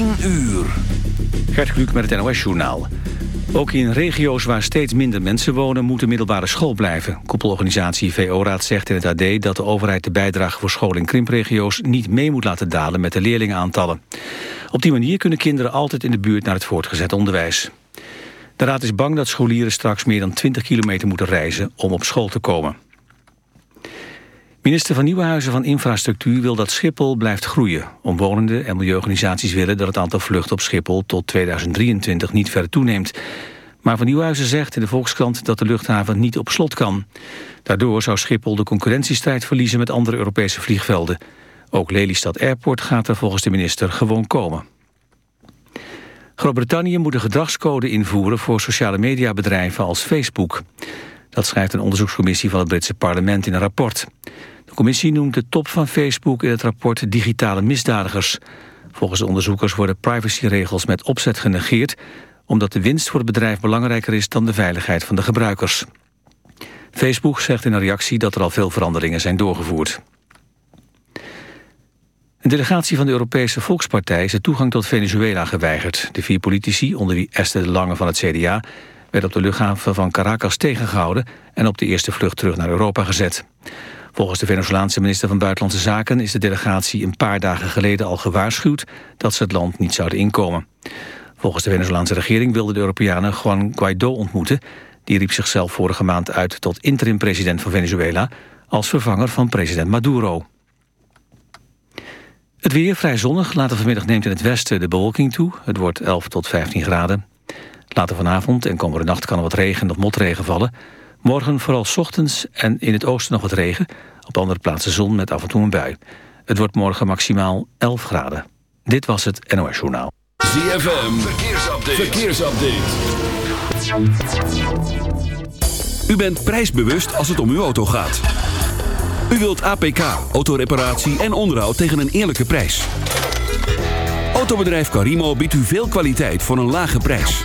10 uur. Gert Kluk met het NOS-journaal. Ook in regio's waar steeds minder mensen wonen... moet de middelbare school blijven. Koepelorganisatie VO-raad zegt in het AD... dat de overheid de bijdrage voor school in krimpregio's... niet mee moet laten dalen met de leerlingenaantallen. Op die manier kunnen kinderen altijd in de buurt... naar het voortgezet onderwijs. De raad is bang dat scholieren straks meer dan 20 kilometer moeten reizen... om op school te komen. Minister van Nieuwenhuizen van Infrastructuur wil dat Schiphol blijft groeien. Omwonenden en milieuorganisaties willen dat het aantal vluchten op Schiphol tot 2023 niet verder toeneemt. Maar Van Nieuwenhuizen zegt in de Volkskrant dat de luchthaven niet op slot kan. Daardoor zou Schiphol de concurrentiestrijd verliezen met andere Europese vliegvelden. Ook Lelystad Airport gaat er volgens de minister gewoon komen. Groot-Brittannië moet een gedragscode invoeren voor sociale mediabedrijven als Facebook. Dat schrijft een onderzoekscommissie van het Britse parlement in een rapport. De commissie noemt de top van Facebook in het rapport digitale misdadigers. Volgens de onderzoekers worden privacyregels met opzet genegeerd... omdat de winst voor het bedrijf belangrijker is dan de veiligheid van de gebruikers. Facebook zegt in een reactie dat er al veel veranderingen zijn doorgevoerd. Een delegatie van de Europese Volkspartij is de toegang tot Venezuela geweigerd. De vier politici, onder wie Esther de Lange van het CDA werd op de luchthaven van Caracas tegengehouden... en op de eerste vlucht terug naar Europa gezet. Volgens de Venezolaanse minister van Buitenlandse Zaken... is de delegatie een paar dagen geleden al gewaarschuwd... dat ze het land niet zouden inkomen. Volgens de Venezolaanse regering wilden de Europeanen Juan Guaido ontmoeten. Die riep zichzelf vorige maand uit tot interim-president van Venezuela... als vervanger van president Maduro. Het weer vrij zonnig. Later vanmiddag neemt in het westen de bewolking toe. Het wordt 11 tot 15 graden. Later vanavond en komende nacht kan er wat regen of motregen vallen. Morgen vooral ochtends en in het oosten nog wat regen. Op andere plaatsen zon met af en toe een bui. Het wordt morgen maximaal 11 graden. Dit was het NOS Journaal. ZFM, verkeersupdate. verkeersupdate. U bent prijsbewust als het om uw auto gaat. U wilt APK, autoreparatie en onderhoud tegen een eerlijke prijs. Autobedrijf Carimo biedt u veel kwaliteit voor een lage prijs.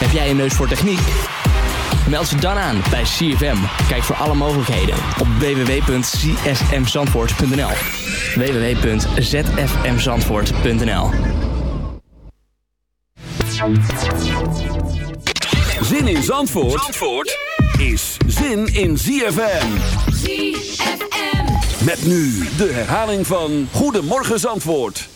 Heb jij een neus voor techniek? Meld je dan aan bij CFM. Kijk voor alle mogelijkheden op www.csmzandvoort.nl www.zfmzandvoort.nl Zin in Zandvoort, Zandvoort is zin in ZFM. ZFM. Met nu de herhaling van Goedemorgen Zandvoort.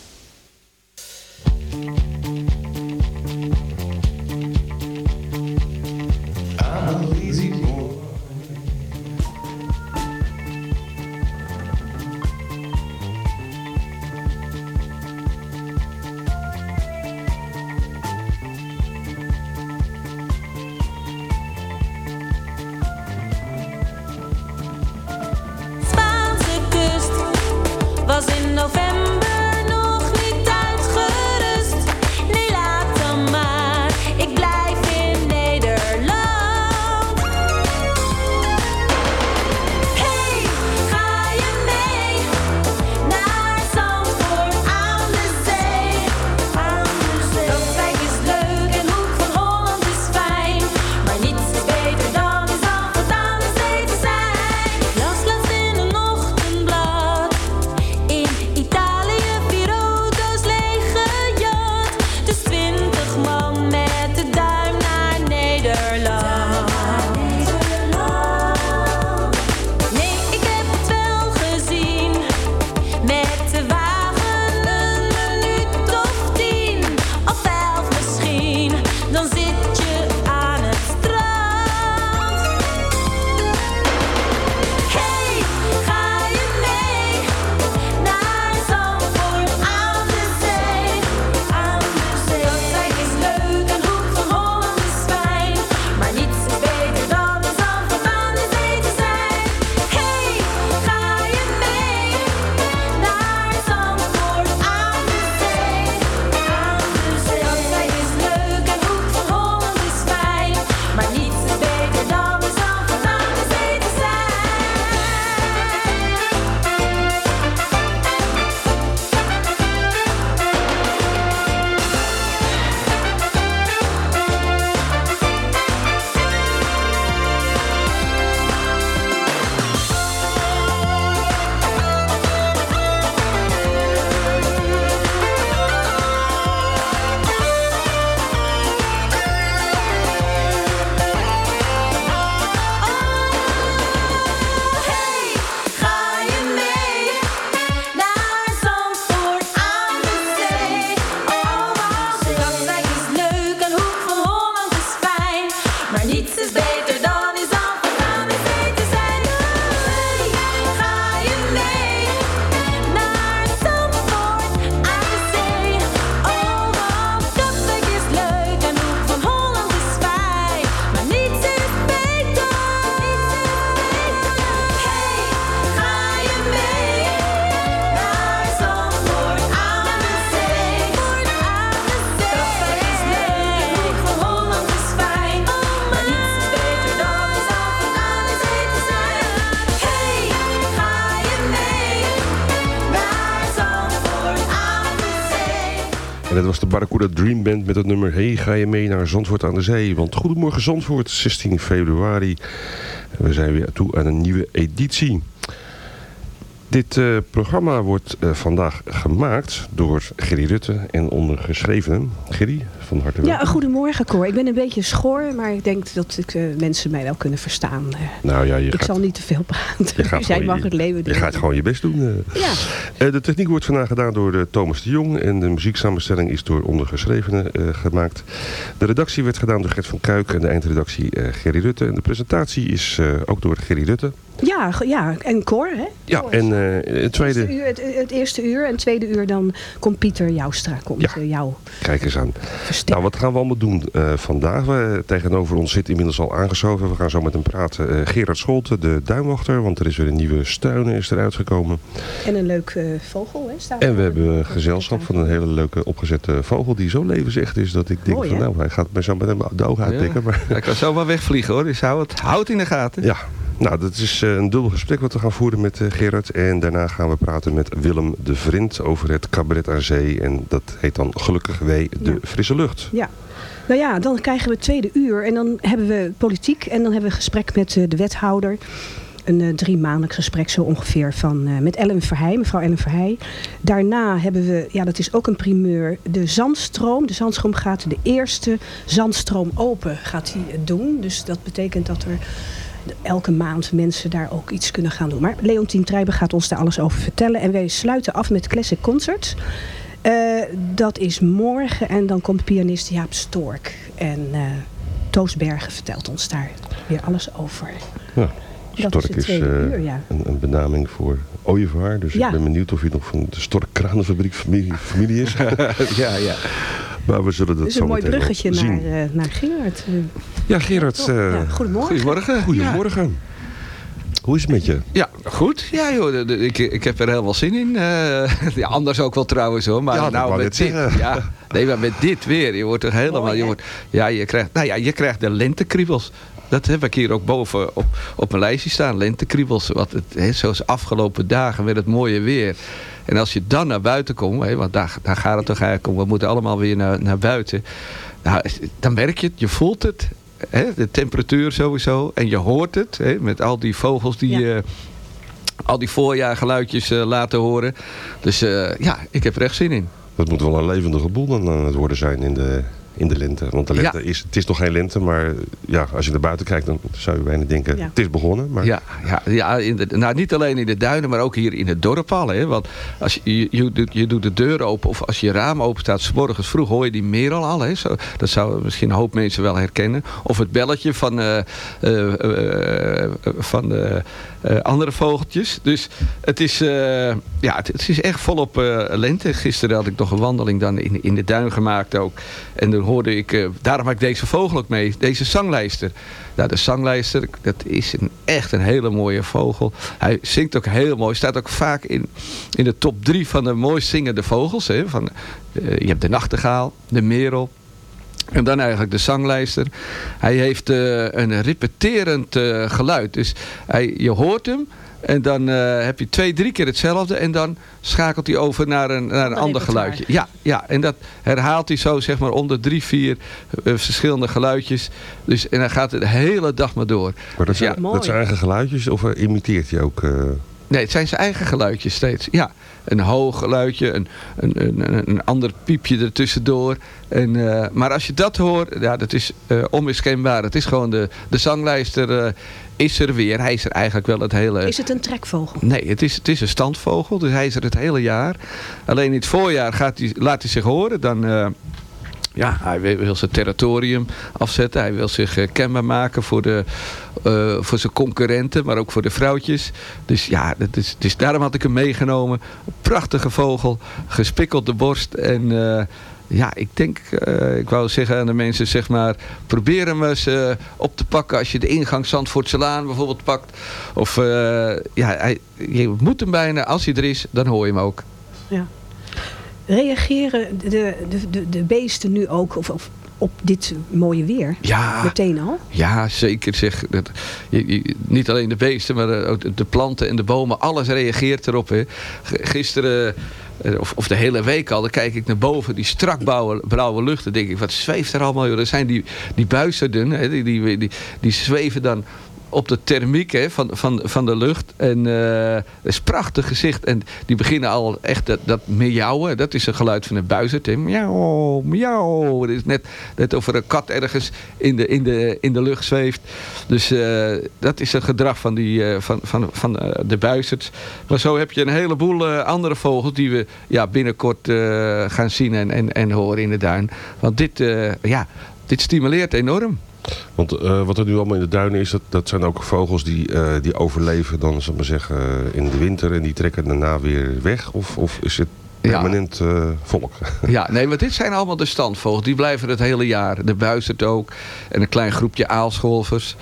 Dat was de Barracuda Dream Band met het nummer Hey, ga je mee naar Zandvoort aan de Zee? Want goedemorgen Zandvoort, 16 februari. We zijn weer toe aan een nieuwe editie. Dit eh, programma wordt eh, vandaag gemaakt door Gerry Rutte en ondergeschrevenen. Gerry, van harte welkom. Ja, goedemorgen Cor. Ik ben een beetje schoor, maar ik denk dat ik, eh, mensen mij wel kunnen verstaan. Nou ja, je ik gaat, zal niet te veel praten. je gaat, Jij gewoon mag je, het leven je gaat gewoon je best doen. Ja, de techniek wordt vandaag gedaan door Thomas de Jong en de muzieksamenstelling is door ondergeschrevenen gemaakt. De redactie werd gedaan door Gert van Kuik en de eindredactie Gerry Rutte. En de presentatie is ook door Gerry Rutte. Ja, ja, en Cor, hè? Ja, en eh, het Het eerste, tweede, uur, het, het eerste uur en het tweede uur dan komt Pieter Joustra, komt Ja. eh, jou kijk eens aan. versterken. Nou, wat gaan we allemaal doen eh, vandaag? We, tegenover ons zit inmiddels al aangeschoven. We gaan zo met hem praten. Eh, Gerard Scholte, de duinwachter, want er is weer een nieuwe stuinen is eruit gekomen. En een leuk eh, vogel, hè? Staat En we hebben gezelschap van een hele leuke opgezette vogel die zo levensecht is dat ik denk Mooi, van hè? nou, hij gaat mij zo met hem de ogen uitpikken. Maar Hij kan zomaar wegvliegen hoor, dus hou het, houd in de gaten. ja, nou dat is eh, een dubbel gesprek wat we gaan voeren met eh, Gerard. En daarna gaan we praten met Willem de Vriend over het cabaret aan zee. En dat heet dan gelukkig wij de Ja. frisse lucht. Ja. Nou ja, dan krijgen we het tweede uur en dan hebben we politiek en dan hebben we gesprek met eh, de wethouder. Een drie maandelijk gesprek zo ongeveer van, met Ellen Verheij, mevrouw Ellen Verheij. Daarna hebben we, ja dat is ook een primeur, de zandstroom. De zandstroom gaat de eerste zandstroom open gaat het doen. Dus dat betekent dat er elke maand mensen daar ook iets kunnen gaan doen. Maar Leontien Trijber gaat ons daar alles over vertellen. En wij sluiten af met Classic Concert. Eh, dat is morgen en dan komt pianist Jaap Stork. En eh Toos Bergen vertelt ons daar weer alles over. Ja, Dat Stork is het is, tweede eh, uur, ja. een, een benaming voor ooievaar. Dus Ja. ik ben benieuwd of hij nog van de Stork Kranenfabriek familie, familie is. Ja, ja. Maar we zullen dat Dus zo een mooi meteen wel bruggetje zien. naar, eh naar Gerard. Eh, Ja, Gerard. eh, ja, goedemorgen. Goedemorgen. Goedemorgen. Hoe is het met je? Ja, goed. Ja joh, ik, ik heb er heel veel zin in. Eh, ja, anders ook wel trouwens hoor. Maar Ja, nou met dit, zeggen. ja, nee, maar met dit weer, je wordt toch helemaal, Mooi, je wordt, ja, je krijgt, nou ja, je krijgt de lentekriebels. Dat heb ik hier ook boven op, op mijn lijstje staan, lentekriebels. Wat het, hè, zoals afgelopen dagen met het mooie weer. En als je dan naar buiten komt, hè, want daar, daar gaat het toch eigenlijk om. We moeten allemaal weer naar, naar buiten. Nou, dan merk je het, je voelt het. Hè, de temperatuur sowieso. En je hoort het, hè, met al die vogels die... Ja. eh, al die voorjaargeluidjes eh, laten horen. Dus eh, ja, ik heb er echt zin in. Dat moet wel een levendige boel dan aan het worden zijn in de, in de lente. Want de lente Ja. is, het is nog geen lente, maar ja, als je naar buiten kijkt, dan zou je bijna denken, Ja. het is begonnen. Maar Ja, ja, ja in de, nou, niet alleen in de duinen, maar ook hier in het dorp al. Hè? Want als je, je, je, doet, je doet de deur open of als je raam open staat, s morgens vroeg hoor je die merel al. Hè? Zo, dat zou misschien een hoop mensen wel herkennen. Of het belletje van, eh, eh, eh, van de andere vogeltjes. Dus het is, eh, ja, het, is echt volop eh, lente. Gisteren had ik nog een wandeling dan in, in de duin gemaakt ook. En dan hoorde ik, eh, daarom had ik deze vogel ook mee, deze zanglijster. Nou, de zanglijster, dat is een, echt een hele mooie vogel. Hij zingt ook heel mooi. Staat ook vaak in, in de top drie van de mooist zingende vogels. Hè? Van, eh, je hebt de nachtegaal, de merel. En dan eigenlijk de zanglijster. Hij heeft eh, een repeterend eh, geluid. Dus hij, je hoort hem. En dan eh, heb je twee, drie keer hetzelfde. En dan schakelt hij over naar een, naar een Ander geluidje. Ja, ja, en dat herhaalt hij zo zeg maar om de drie, vier eh, verschillende geluidjes. Dus, en dan gaat het de hele dag maar door. Maar dat Dus zijn, ja, dat zijn eigen geluidjes of imiteert hij ook? eh, Nee, het zijn zijn eigen geluidjes steeds. Ja, een hoog geluidje, een, een, een, een ander piepje ertussendoor. En, eh, maar als je dat hoort, ja, dat is eh, onmiskenbaar. Het is gewoon de, de zanglijster eh, is er weer. Hij is er eigenlijk wel het hele... Is het een trekvogel? Nee, het is, het is een standvogel, dus hij is er het hele jaar. Alleen in het voorjaar gaat hij, laat hij zich horen. Dan, ja, hij wil, zijn territorium afzetten. Hij wil zich eh, kenbaar maken voor, de, eh, voor zijn concurrenten, maar ook voor de vrouwtjes. Dus ja, dat is, dus daarom had ik hem meegenomen. Prachtige vogel, gespikkelde borst en... eh, ja, ik denk, eh, ik wou zeggen aan de mensen, zeg maar, probeer hem eens op te pakken als je de ingang Zandvoortselaan bijvoorbeeld pakt. Of, eh, ja, hij, je moet hem bijna, als hij er is, dan hoor je hem ook. Ja. Reageren de, de, de, de beesten nu ook of, of op dit mooie weer? Ja, Meteen al? ja zeker zeg. Dat, je, je- niet alleen de beesten, maar eh, ook de, de planten en de bomen, alles reageert erop. Hè. Gisteren eh, of, of de hele week al, dan kijk ik naar boven, die strak blauwe, blauwe lucht. Dan denk ik, wat zweeft er allemaal? Joh? Dat zijn die, die buizelden, hè? Die, die, die, die zweven dan op de thermiek hè, van, van, van de lucht. En eh dat is prachtig gezicht. En die beginnen al echt dat, dat miauwen. Dat is een geluid van een buizerd. hè. Miauw, miauw. Het is net, net of er een kat ergens in de, in de, in de lucht zweeft. Dus eh, dat is het gedrag van, die, eh, van, van, van de buizerds. Maar zo heb je een heleboel andere vogels die we ja, binnenkort gaan zien en, en, en horen in de duin. Want dit, ja, dit stimuleert enorm. Want eh, wat er nu allemaal in de duinen is, dat, dat zijn ook vogels die, eh, die overleven dan, zal maar zeggen, in de winter en die trekken daarna weer weg? Of, of is het Ja. permanent eh, volk? Ja, nee, maar dit zijn allemaal de standvogels. Die blijven het hele jaar. De buizerd ook. En een klein groepje aalscholvers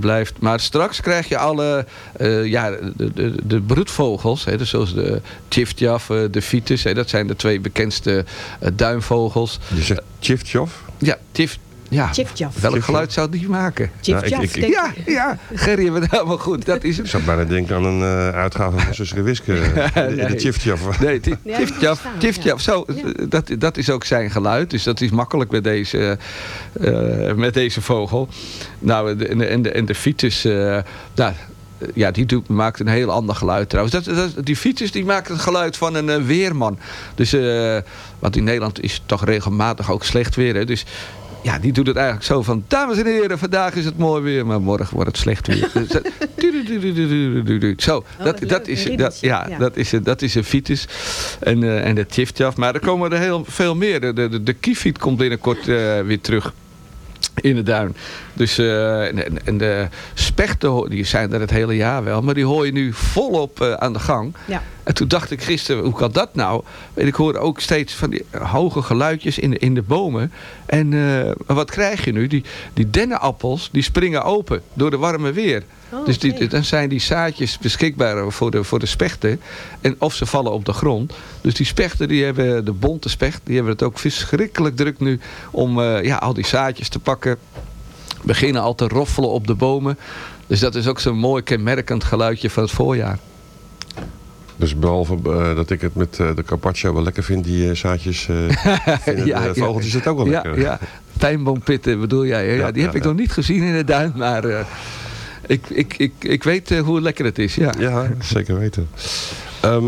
blijft. Maar straks krijg je alle eh, ja, de, de, de broedvogels. Hè, dus zoals de tjiftjaf, de fiets. Hè, dat zijn de twee bekendste duinvogels. Je zegt tjiftjaf? Ja, tift. Ja, welk geluid zou die maken? Tjif, Ja, ik- ik- Ja, ik. ja, Gerry hebben het helemaal goed. Dat is Ik het. zou bijna denken aan een eh, uitgave van Suske Wiske. De, Nee. de. Nee. Tiftjaf, zo, Ja. dat, dat is ook zijn geluid. Dus dat is makkelijk met deze, eh, met deze vogel. Nou, de- en de, en de, en de fiets, eh, nou, ja, die doet, maakt een heel ander geluid trouwens. Dat, dat, die fietsers die maken het geluid van een eh, weerman. Dus, eh, want in Nederland is het toch regelmatig ook slecht weer. Hè? Dus ja, die doet het eigenlijk zo van... Dames en heren, vandaag is het mooi weer, maar morgen wordt het slecht weer. Dus dat-. Zo, dat, dat, is, dat, ja, ja. dat is, dat is een fiets. En, eh, en de tjiftjaf. Maar er komen er heel veel meer. De, de, de kiefiet komt binnenkort eh, weer terug in de duin. Dus, eh, en, en- de spechten, die zijn er het hele jaar wel. Maar die hoor je nu volop eh, aan de gang. Ja. En toen dacht ik gisteren, hoe kan dat nou? En ik hoor ook steeds van die hoge geluidjes in de, in de bomen. En eh, wat krijg je nu? Die, die dennenappels, die springen open door de warme weer. Oh, dus die, dan zijn die zaadjes beschikbaar voor de, voor de spechten. En of ze vallen op de grond. Dus die spechten, die hebben, de bonte specht, die hebben het ook verschrikkelijk druk nu om ja, al die zaadjes te pakken. Beginnen al te roffelen op de bomen. Dus dat is ook zo'n mooi kenmerkend geluidje van het voorjaar. Dus behalve eh, dat ik het met eh, de carpaccio wel lekker vind, die eh, zaadjes, vinden Ja, de ja. vogeltjes het ook wel Ja, lekker. ja. Pijnboompitten bedoel jij. Ja, Ja, die heb ja, ik ja. nog niet gezien in de duin. Maar ik, ik, ik, ik weet hoe lekker het is. Ja. Ja, zeker weten. Ehm,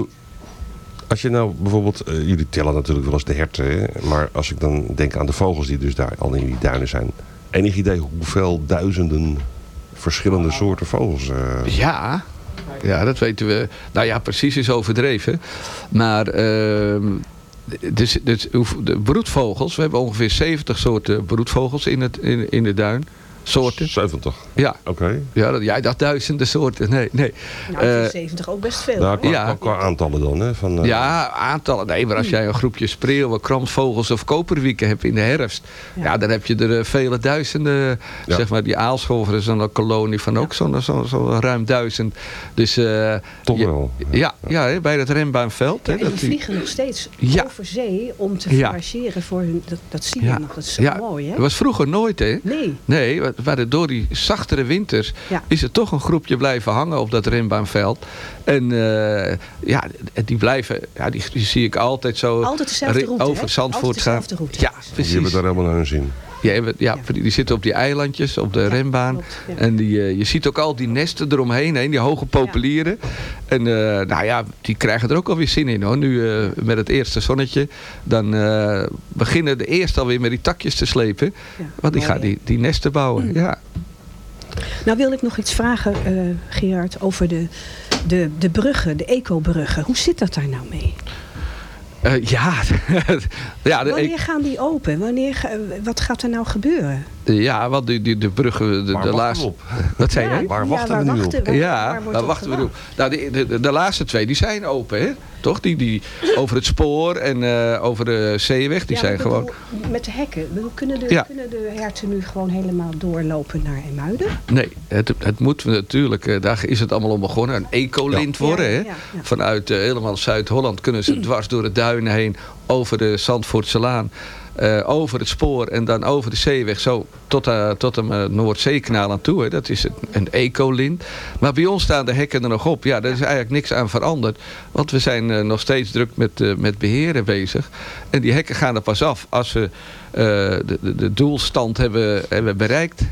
als je nou bijvoorbeeld, jullie tellen natuurlijk wel eens de herten, hè? maar als ik dan denk aan de vogels die dus daar al in die duinen zijn. Enig idee hoeveel duizenden verschillende soorten vogels? eh, Ja, ja, dat weten we. Nou ja, precies is overdreven. Maar ehm, dus, dus, de broedvogels, we hebben ongeveer 70 soorten broedvogels in, het, in, in de duin. Soorten. 70. Ja, Oké. ja dat, jij dacht duizenden soorten. Nee, nee. Nou, is Eh, 70 ook best veel. Nou, qua, Ja. qua, qua aantallen dan, hè? Van, eh, Ja, aantallen. Nee, maar als jij een groepje spreeuwen, kramsvogels of koperwieken hebt in de herfst. Ja, Ja. dan heb je er eh, vele duizenden. Ja. Zeg maar, die aalscholver is dan een kolonie van ook zo'n zo, zo ruim duizend. Dus, eh, Toch je- wel. Ja, ja hè, bij dat. Ja, hè, en dat die vliegen nog steeds Ja. over zee om te Ja. forageren voor hun... Dat, dat zie je Ja. nog, dat is zo ja, mooi, hè? dat was vroeger nooit, hè? Nee. Nee, wa- maar door die zachtere winters Ja. is er toch een groepje blijven hangen op dat renbaanveld. En eh, ja, die blijven, ja, die, die zie ik altijd zo Altijd dezelfde route, over? Zandvoort Altijd gaan. dezelfde route. Ja, Die die precies. hebben daar helemaal naar hun zin. Hebt- ja. Die zitten op die eilandjes, op de klopt, ja. En die, eh, je ziet ook al die nesten eromheen, heen, die hoge populieren. En eh, nou ja, die krijgen er ook alweer zin in hoor. Nu eh, met het eerste zonnetje. Dan beginnen de eerst alweer met die takjes te slepen. Want die gaan die, die nesten bouwen. Ja. Nou wil ik nog iets vragen, eh, Gerard, over de, de, de bruggen, de ecobruggen. Hoe zit dat daar nou mee? Eh, ja, ja, de, Wanneer gaan die open? Wanneer, wat gaat er nou gebeuren? ja, want die, die, de bruggen, de, Waar de wachten laatste. we op? Wat zei jij? Waar wachten we nu op? waar- ja, waar wachten we nu op. Nou, de, de, de, de laatste twee die zijn open, hè? Toch? Die, die over het spoor en eh, over de zeeweg, die Ja, zijn gewoon. Met de hekken. Bedoel, Kunnen de, Ja. kunnen de herten nu gewoon helemaal doorlopen naar Emuiden? Nee, het, het moet natuurlijk, eh, daar is het allemaal om begonnen. Een ecolint worden. Hè? Vanuit eh, helemaal Zuid-Holland kunnen ze dwars door de duinen heen over de Zandvoortse Laan. Eh, over het spoor en dan over de zeeweg zo tot, eh, tot een uh, Noordzeekanaal aan toe. Hè. Dat is een, een. Maar bij ons staan de hekken er nog op. Ja, daar is eigenlijk niks aan veranderd. Want we zijn eh, nog steeds druk met, eh, met beheren bezig. En die hekken gaan er pas af als we eh, de, de, de doelstand hebben, hebben bereikt.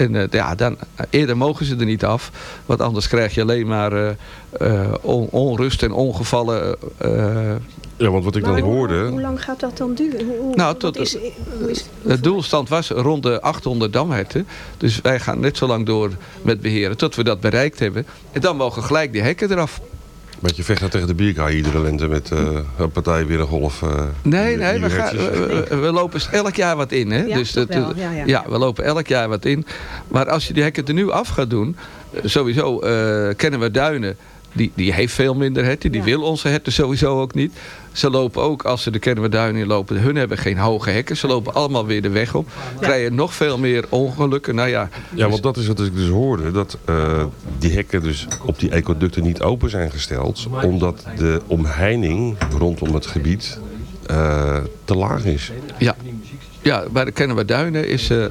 En eh, ja, dan, eerder mogen ze er niet af. Want anders krijg je alleen maar eh, eh, on- onrust en ongevallen. eh, Ja, want wat ik dan hoe- hoorde... Hoe lang gaat dat dan duren? Hoe, hoe- Nou, tot- is, hoe is, de doelstand was rond de 800 damherten. Dus wij gaan net zo lang door met beheren tot we dat bereikt hebben. En dan mogen gelijk die hekken eraf. Want je vecht nou tegen de bierkaai iedere lente met eh, een partij weer een golf. eh, Nee, nee, we, gaan, we, lopen elk jaar wat in. Hè? Ja, dus dat, wel, ja, ja. ja, we lopen elk jaar wat in. Maar als je die hekken er nu af gaat doen... eh, Sowieso eh, kennen we Duinen. Die, die heeft veel minder herten. Die Ja. wil onze herten sowieso ook niet. Ze lopen ook, als ze de kennen Duinen in lopen... hun hebben geen hoge hekken. Ze lopen allemaal weer de weg op. Krijgen nog veel meer ongelukken. Nou ja, Ja, want dat is wat ik dus hoorde. Dat eh, die hekken dus op die ecoducten niet open zijn gesteld. Omdat de omheining rondom het gebied eh, te laag is. Ja, ja bij de Kennemer Duinen is... eh,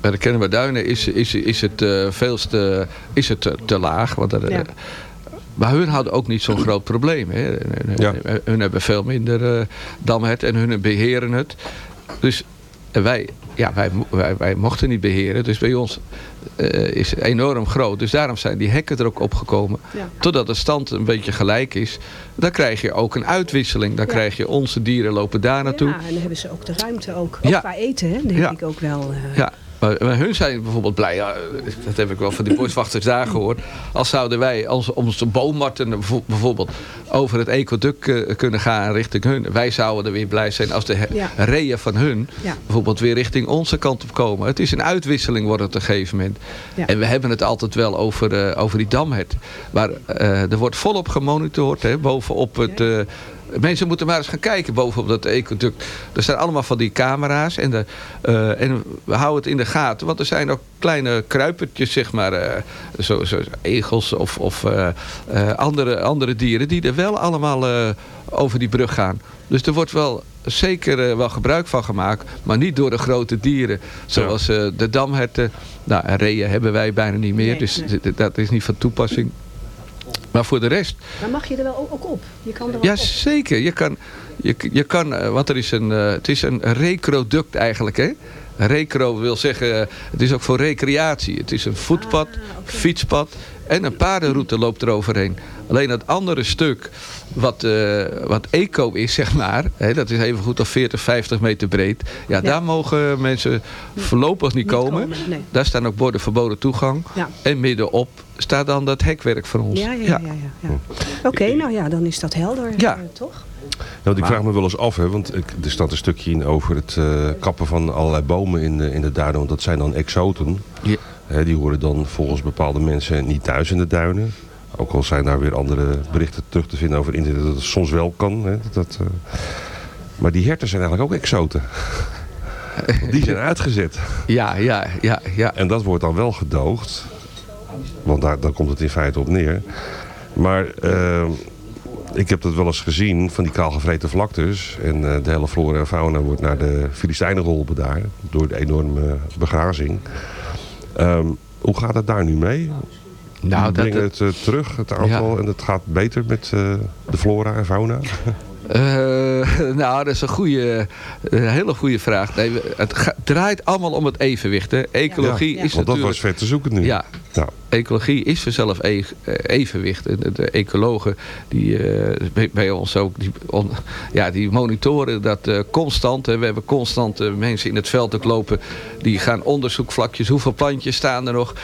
bij de Kennemer Duinen is, is, is het eh veel te, is het te, te laag. Want er, Ja. Eh, maar hun hadden ook niet zo'n groot probleem. Hè. Hun, Ja. hun hebben veel minder eh damhet en hun beheren het. Dus en wij, ja, wij, wij, wij mochten niet beheren. Dus bij ons eh, is het enorm groot. Dus daarom zijn die hekken er ook opgekomen. Ja. Totdat de stand een beetje gelijk is. Dan krijg je ook een uitwisseling. Dan Ja. krijg je onze dieren lopen daar naartoe. Ja, en dan hebben ze ook de ruimte ook. Ook Ja. qua eten, hè? denk Ja. ik ook wel. eh, Ja, maar, maar hun zijn bijvoorbeeld blij. Ja, dat heb ik wel van die boswachters daar gehoord. Als zouden wij onze, onze boommarten bijvo- bijvoorbeeld over het ecoduct eh, kunnen gaan richting hun. Wij zouden er weer blij zijn als de Ja. reeën van hun Ja. bijvoorbeeld weer richting onze kant op komen. Het is een uitwisseling wordt het op een gegeven moment. En we hebben het altijd wel over, eh, over die damhert. Maar eh, er wordt volop gemonitord hè, bovenop het... Mensen moeten maar eens gaan kijken bovenop dat ecoduct. Er staan allemaal van die camera's. En, de, eh, en we houden het in de gaten. Want er zijn ook kleine kruipertjes, zeg maar. eh, zo, zo, egels of, of eh, eh, andere, andere dieren. Die er wel allemaal eh, over die brug gaan. Dus er wordt wel zeker wel gebruik van gemaakt. Maar niet door de grote dieren. Zoals eh, de damherten. Nou, en reeën hebben wij bijna niet meer. Nee, dus nee. dat is niet van toepassing. Maar voor de rest, Maar mag je er wel ook op? Je kan er ook ja, op. zeker. Je kan, je, je kan eh, want er is een, eh, het is een recroduct eigenlijk, hè? Recro wil zeggen, eh, het is ook voor recreatie. Het is een voetpad, Ah, fietspad en een paardenroute loopt er overheen. Alleen het andere stuk, wat, eh, wat eco is, zeg maar, hè, dat is even goed of 40, 50 meter breed. Ja, daar mogen mensen voorlopig niet, Niet komen. komen, nee. Daar staan ook borden verboden toegang. Ja. En middenop staat dan dat hekwerk van ons. Ja, ja, ja. ja, ja. Oké, nou ja, dan is dat helder, Ja. eh, toch? Nou, ik vraag me wel eens af, hè, want ik, er staat een stukje in over het eh, kappen van allerlei bomen in, de- in de duinen. Want dat zijn dan exoten. Ja. Hè, die horen dan volgens bepaalde mensen niet thuis in de duinen. Ook al zijn daar weer andere berichten terug te vinden over internet dat het soms wel kan. Hè, dat, eh, Maar die herten zijn eigenlijk ook exoten. Die zijn uitgezet. Ja, ja, ja, ja. En dat wordt dan wel gedoogd. Want daar, daar komt het in feite op neer. Maar eh, ik heb dat wel eens gezien van die kaalgevreten vlaktes. En eh, de hele flora en fauna wordt naar de Filistijnen geholpen daar. Door de enorme begrazing. Ehm, hoe gaat het daar nu mee? Nou, Die dat, brengen het eh, terug, het aantal. En het gaat beter met eh, de flora en fauna? Eh, nou, dat is een, goede, een hele goede vraag. Nee, het draait allemaal om het evenwicht. Hè. Ecologie Ja. is Want dat was ver te zoeken nu. Ja, Ja. ecologie is vanzelf e- evenwicht. En de, ecologen die bij, ons ook, die, on- ja, die monitoren dat constant. Hè. We hebben constant mensen in het veld ook lopen. Die gaan onderzoekvlakjes. Hoeveel plantjes staan er nog?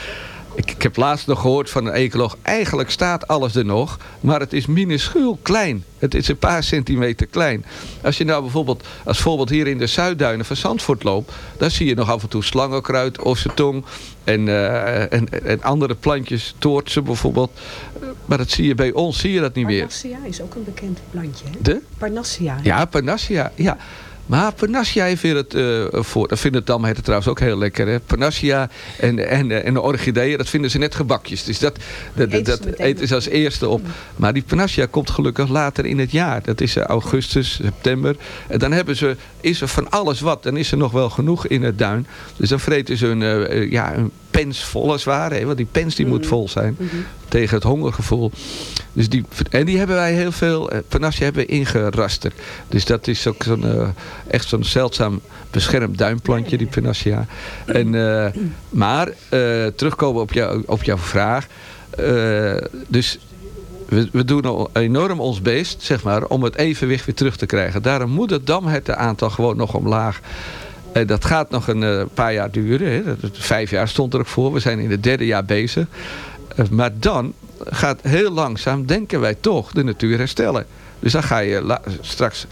Ik, ik heb laatst nog gehoord van een ecoloog. Eigenlijk staat alles er nog. Maar het is minuscuul klein. Het is een paar centimeter klein. Als je nou bijvoorbeeld als voorbeeld hier in de Zuidduinen van Zandvoort loopt. Dan zie je nog af en toe slangenkruid, ossetong. En, eh, en, en andere plantjes, toortsen bijvoorbeeld. Maar dat zie je bij ons, zie je dat niet meer. Parnassia is ook een bekend plantje. Hè? De? Parnassia. Ja, Panacea. Ja. Maar Panacea heeft weer het eh, voor. Dat vinden damherten trouwens ook heel lekker. Hè? Panacea en, en, en de orchideeën, dat vinden ze net gebakjes. Dus dat, dat, Eten ze dat meteen eten ze als eerste op. Mm. Maar die Panacea komt gelukkig later in het jaar. Dat is eh, augustus, september. En dan hebben ze, is er van alles wat. Dan is er nog wel genoeg in het duin. Dus dan vreten ze een, eh, eh, ja, een pens vol als het ware. Hè? Want die pens die moet vol zijn. Tegen het hongergevoel. Dus die, en die hebben wij heel veel, eh, hebben we ingerasterd. Dus dat is ook zo'n, eh, echt zo'n zeldzaam beschermd duinplantje, die Panacea. En, eh, maar, eh, terugkomen op, jou, op jouw vraag. Dus we, we doen al enorm ons best, zeg maar, om het evenwicht weer terug te krijgen. Daarom moet het damhertenaantal gewoon nog omlaag. En dat gaat nog een eh, paar jaar duren. Hè. Dat- dat- Vijf jaar stond er ook voor. We zijn in het derde jaar bezig. Eh, maar dan gaat heel langzaam, denken wij toch, de natuur herstellen. Dus dan ga je straks...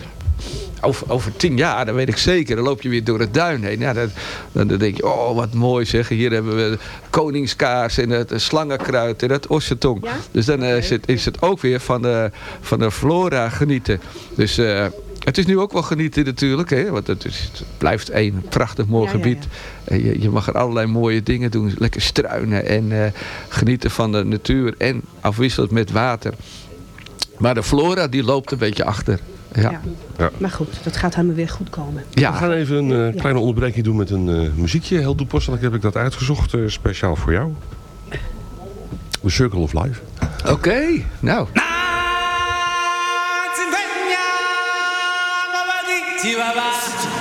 Over, over tien jaar, dan weet ik zeker, dan loop je weer door het duin heen. Ja, dan, dan, dan denk je, oh wat mooi zeg. Hier hebben we koningskaas en het slangenkruid en het ossetong. Ja? Dus dan eh, is, het, is het ook weer van de, van de flora genieten. Dus eh, het is nu ook wel genieten natuurlijk. Hè? Want het, is, het blijft één prachtig mooi Ja, ja, gebied. Je, je mag er allerlei mooie dingen doen. Lekker struinen en eh, genieten van de natuur. En afwisselend met water. Maar de flora die loopt een beetje achter. Ja. Ja. Ja. Maar goed, dat gaat helemaal weer goed komen. Ja. We gaan even een eh, kleine onderbreking doen met een eh, muziekje. Heel toepasselijk heb ik dat uitgezocht, eh, speciaal voor jou. The Circle of Life. Oké, nou. En dat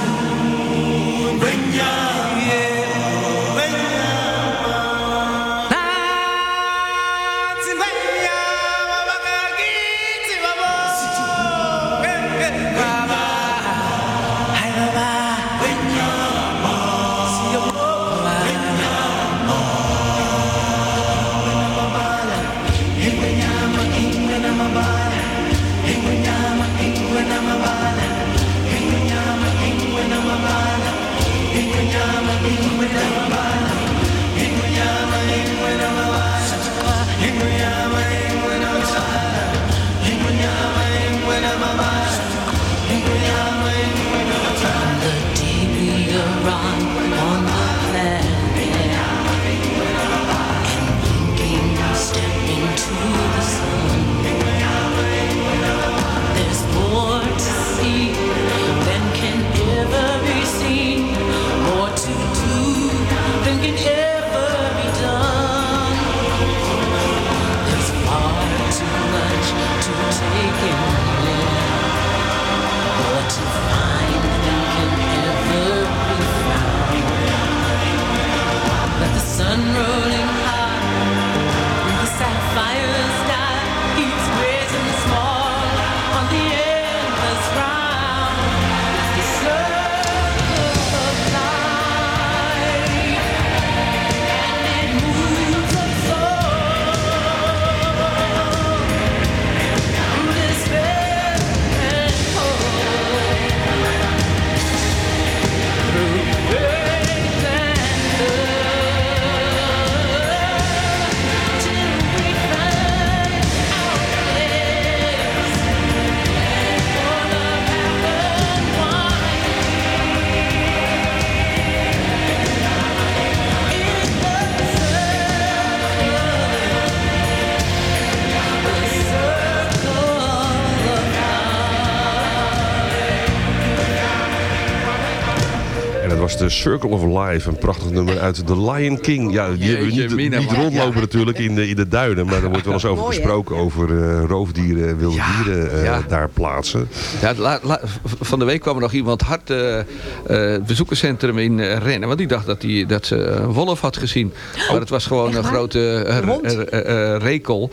de Circle of Life, een prachtig nummer uit The Lion King. Ja, die hebben we niet, rondlopen natuurlijk in de, in de duinen. Maar er wordt wel eens over gesproken over eh, roofdieren, wilde Ja, dieren eh, ja. daar plaatsen. Ja, la- la- v- van de week kwam er nog iemand hard eh, eh, het bezoekerscentrum in eh, rennen. Want die dacht dat, die, dat ze een wolf had gezien. Maar het was gewoon Echt een grote eh, eh, eh, eh, rekel.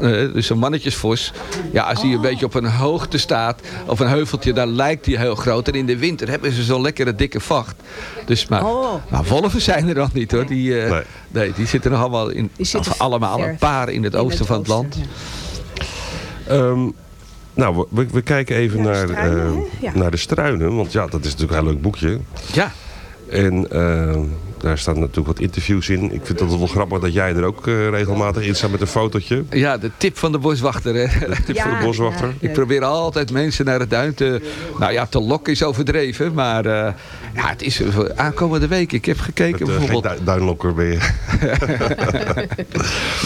Eh, dus een mannetjesvos. Ja, als die een beetje op een hoogte staat, op een heuveltje, dan lijkt die heel groot. En in de winter hebben ze zo'n lekkere dikke vacht. Dus maar, Oh. maar wolven zijn er nog niet hoor. Die, eh, Nee. nee. die zitten nog allemaal in, of allemaal ver een paar in het in oosten van het land. ja. Ehm, nou, we, we kijken even Naar de naar, struinen, eh, hè? Ja. naar de struinen. Want ja, dat is natuurlijk een heel leuk boekje. Ja, En eh, Daar staan natuurlijk wat interviews in. Ik vind het wel grappig dat jij er ook eh, regelmatig in staat met een fotootje. Ja, de tip van de boswachter. Hè. Tip voor de boswachter. Ik probeer altijd mensen naar het duin te... Nou ja, te lokken is overdreven. Maar eh, ja, het is voor aankomende week. Ik heb gekeken Met, eh, geen bijvoorbeeld... du- duinlokker ben je.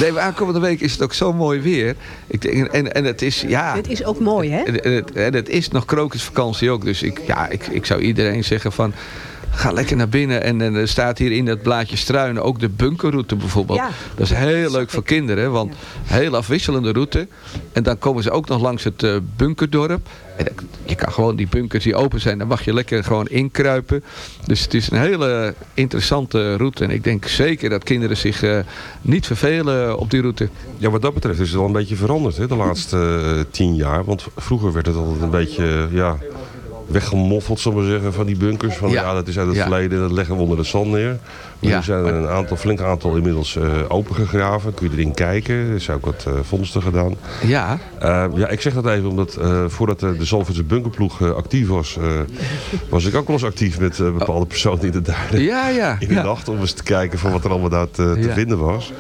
Nee, maar aankomende week is het ook zo mooi weer. Ik denk, en, en het is, ja... Het is ook mooi, hè? En, en het, en het is nog krokusvakantie ook. Dus ik, ja, ik, ik zou iedereen zeggen van... Ga lekker naar binnen. En, en er staat hier in dat blaadje struinen ook de bunkerroute bijvoorbeeld. Ja, dat is heel leuk voor kinderen. Want heel afwisselende route. En dan komen ze ook nog langs het eh, bunkerdorp. En dan- je kan gewoon die bunkers die open zijn. Dan mag je lekker gewoon inkruipen. Dus het is een hele interessante route. En ik denk zeker dat kinderen zich eh, niet vervelen op die route. Ja, wat dat betreft is het wel een beetje veranderd hè, de laatste eh, tien jaar. Want vroeger werd het altijd een beetje ja, weggemoffeld, zullen we zeggen, van die bunkers. Van, ja. Ja. dat is uit het verleden, dat leggen we onder de zand neer. Ja. nu zijn er een aantal, flink aantal inmiddels eh, opengegraven. Kun je erin kijken. Er zijn ook wat eh, vondsten gedaan. Ja, Eh, ja, ik zeg dat even omdat voordat de Zalvoortse bunkerploeg actief was, was ik ook wel eens actief met bepaalde personen in de duinen. ja, ja. In de ja. nacht om eens te kijken van wat er allemaal daar te, te Ja. vinden was.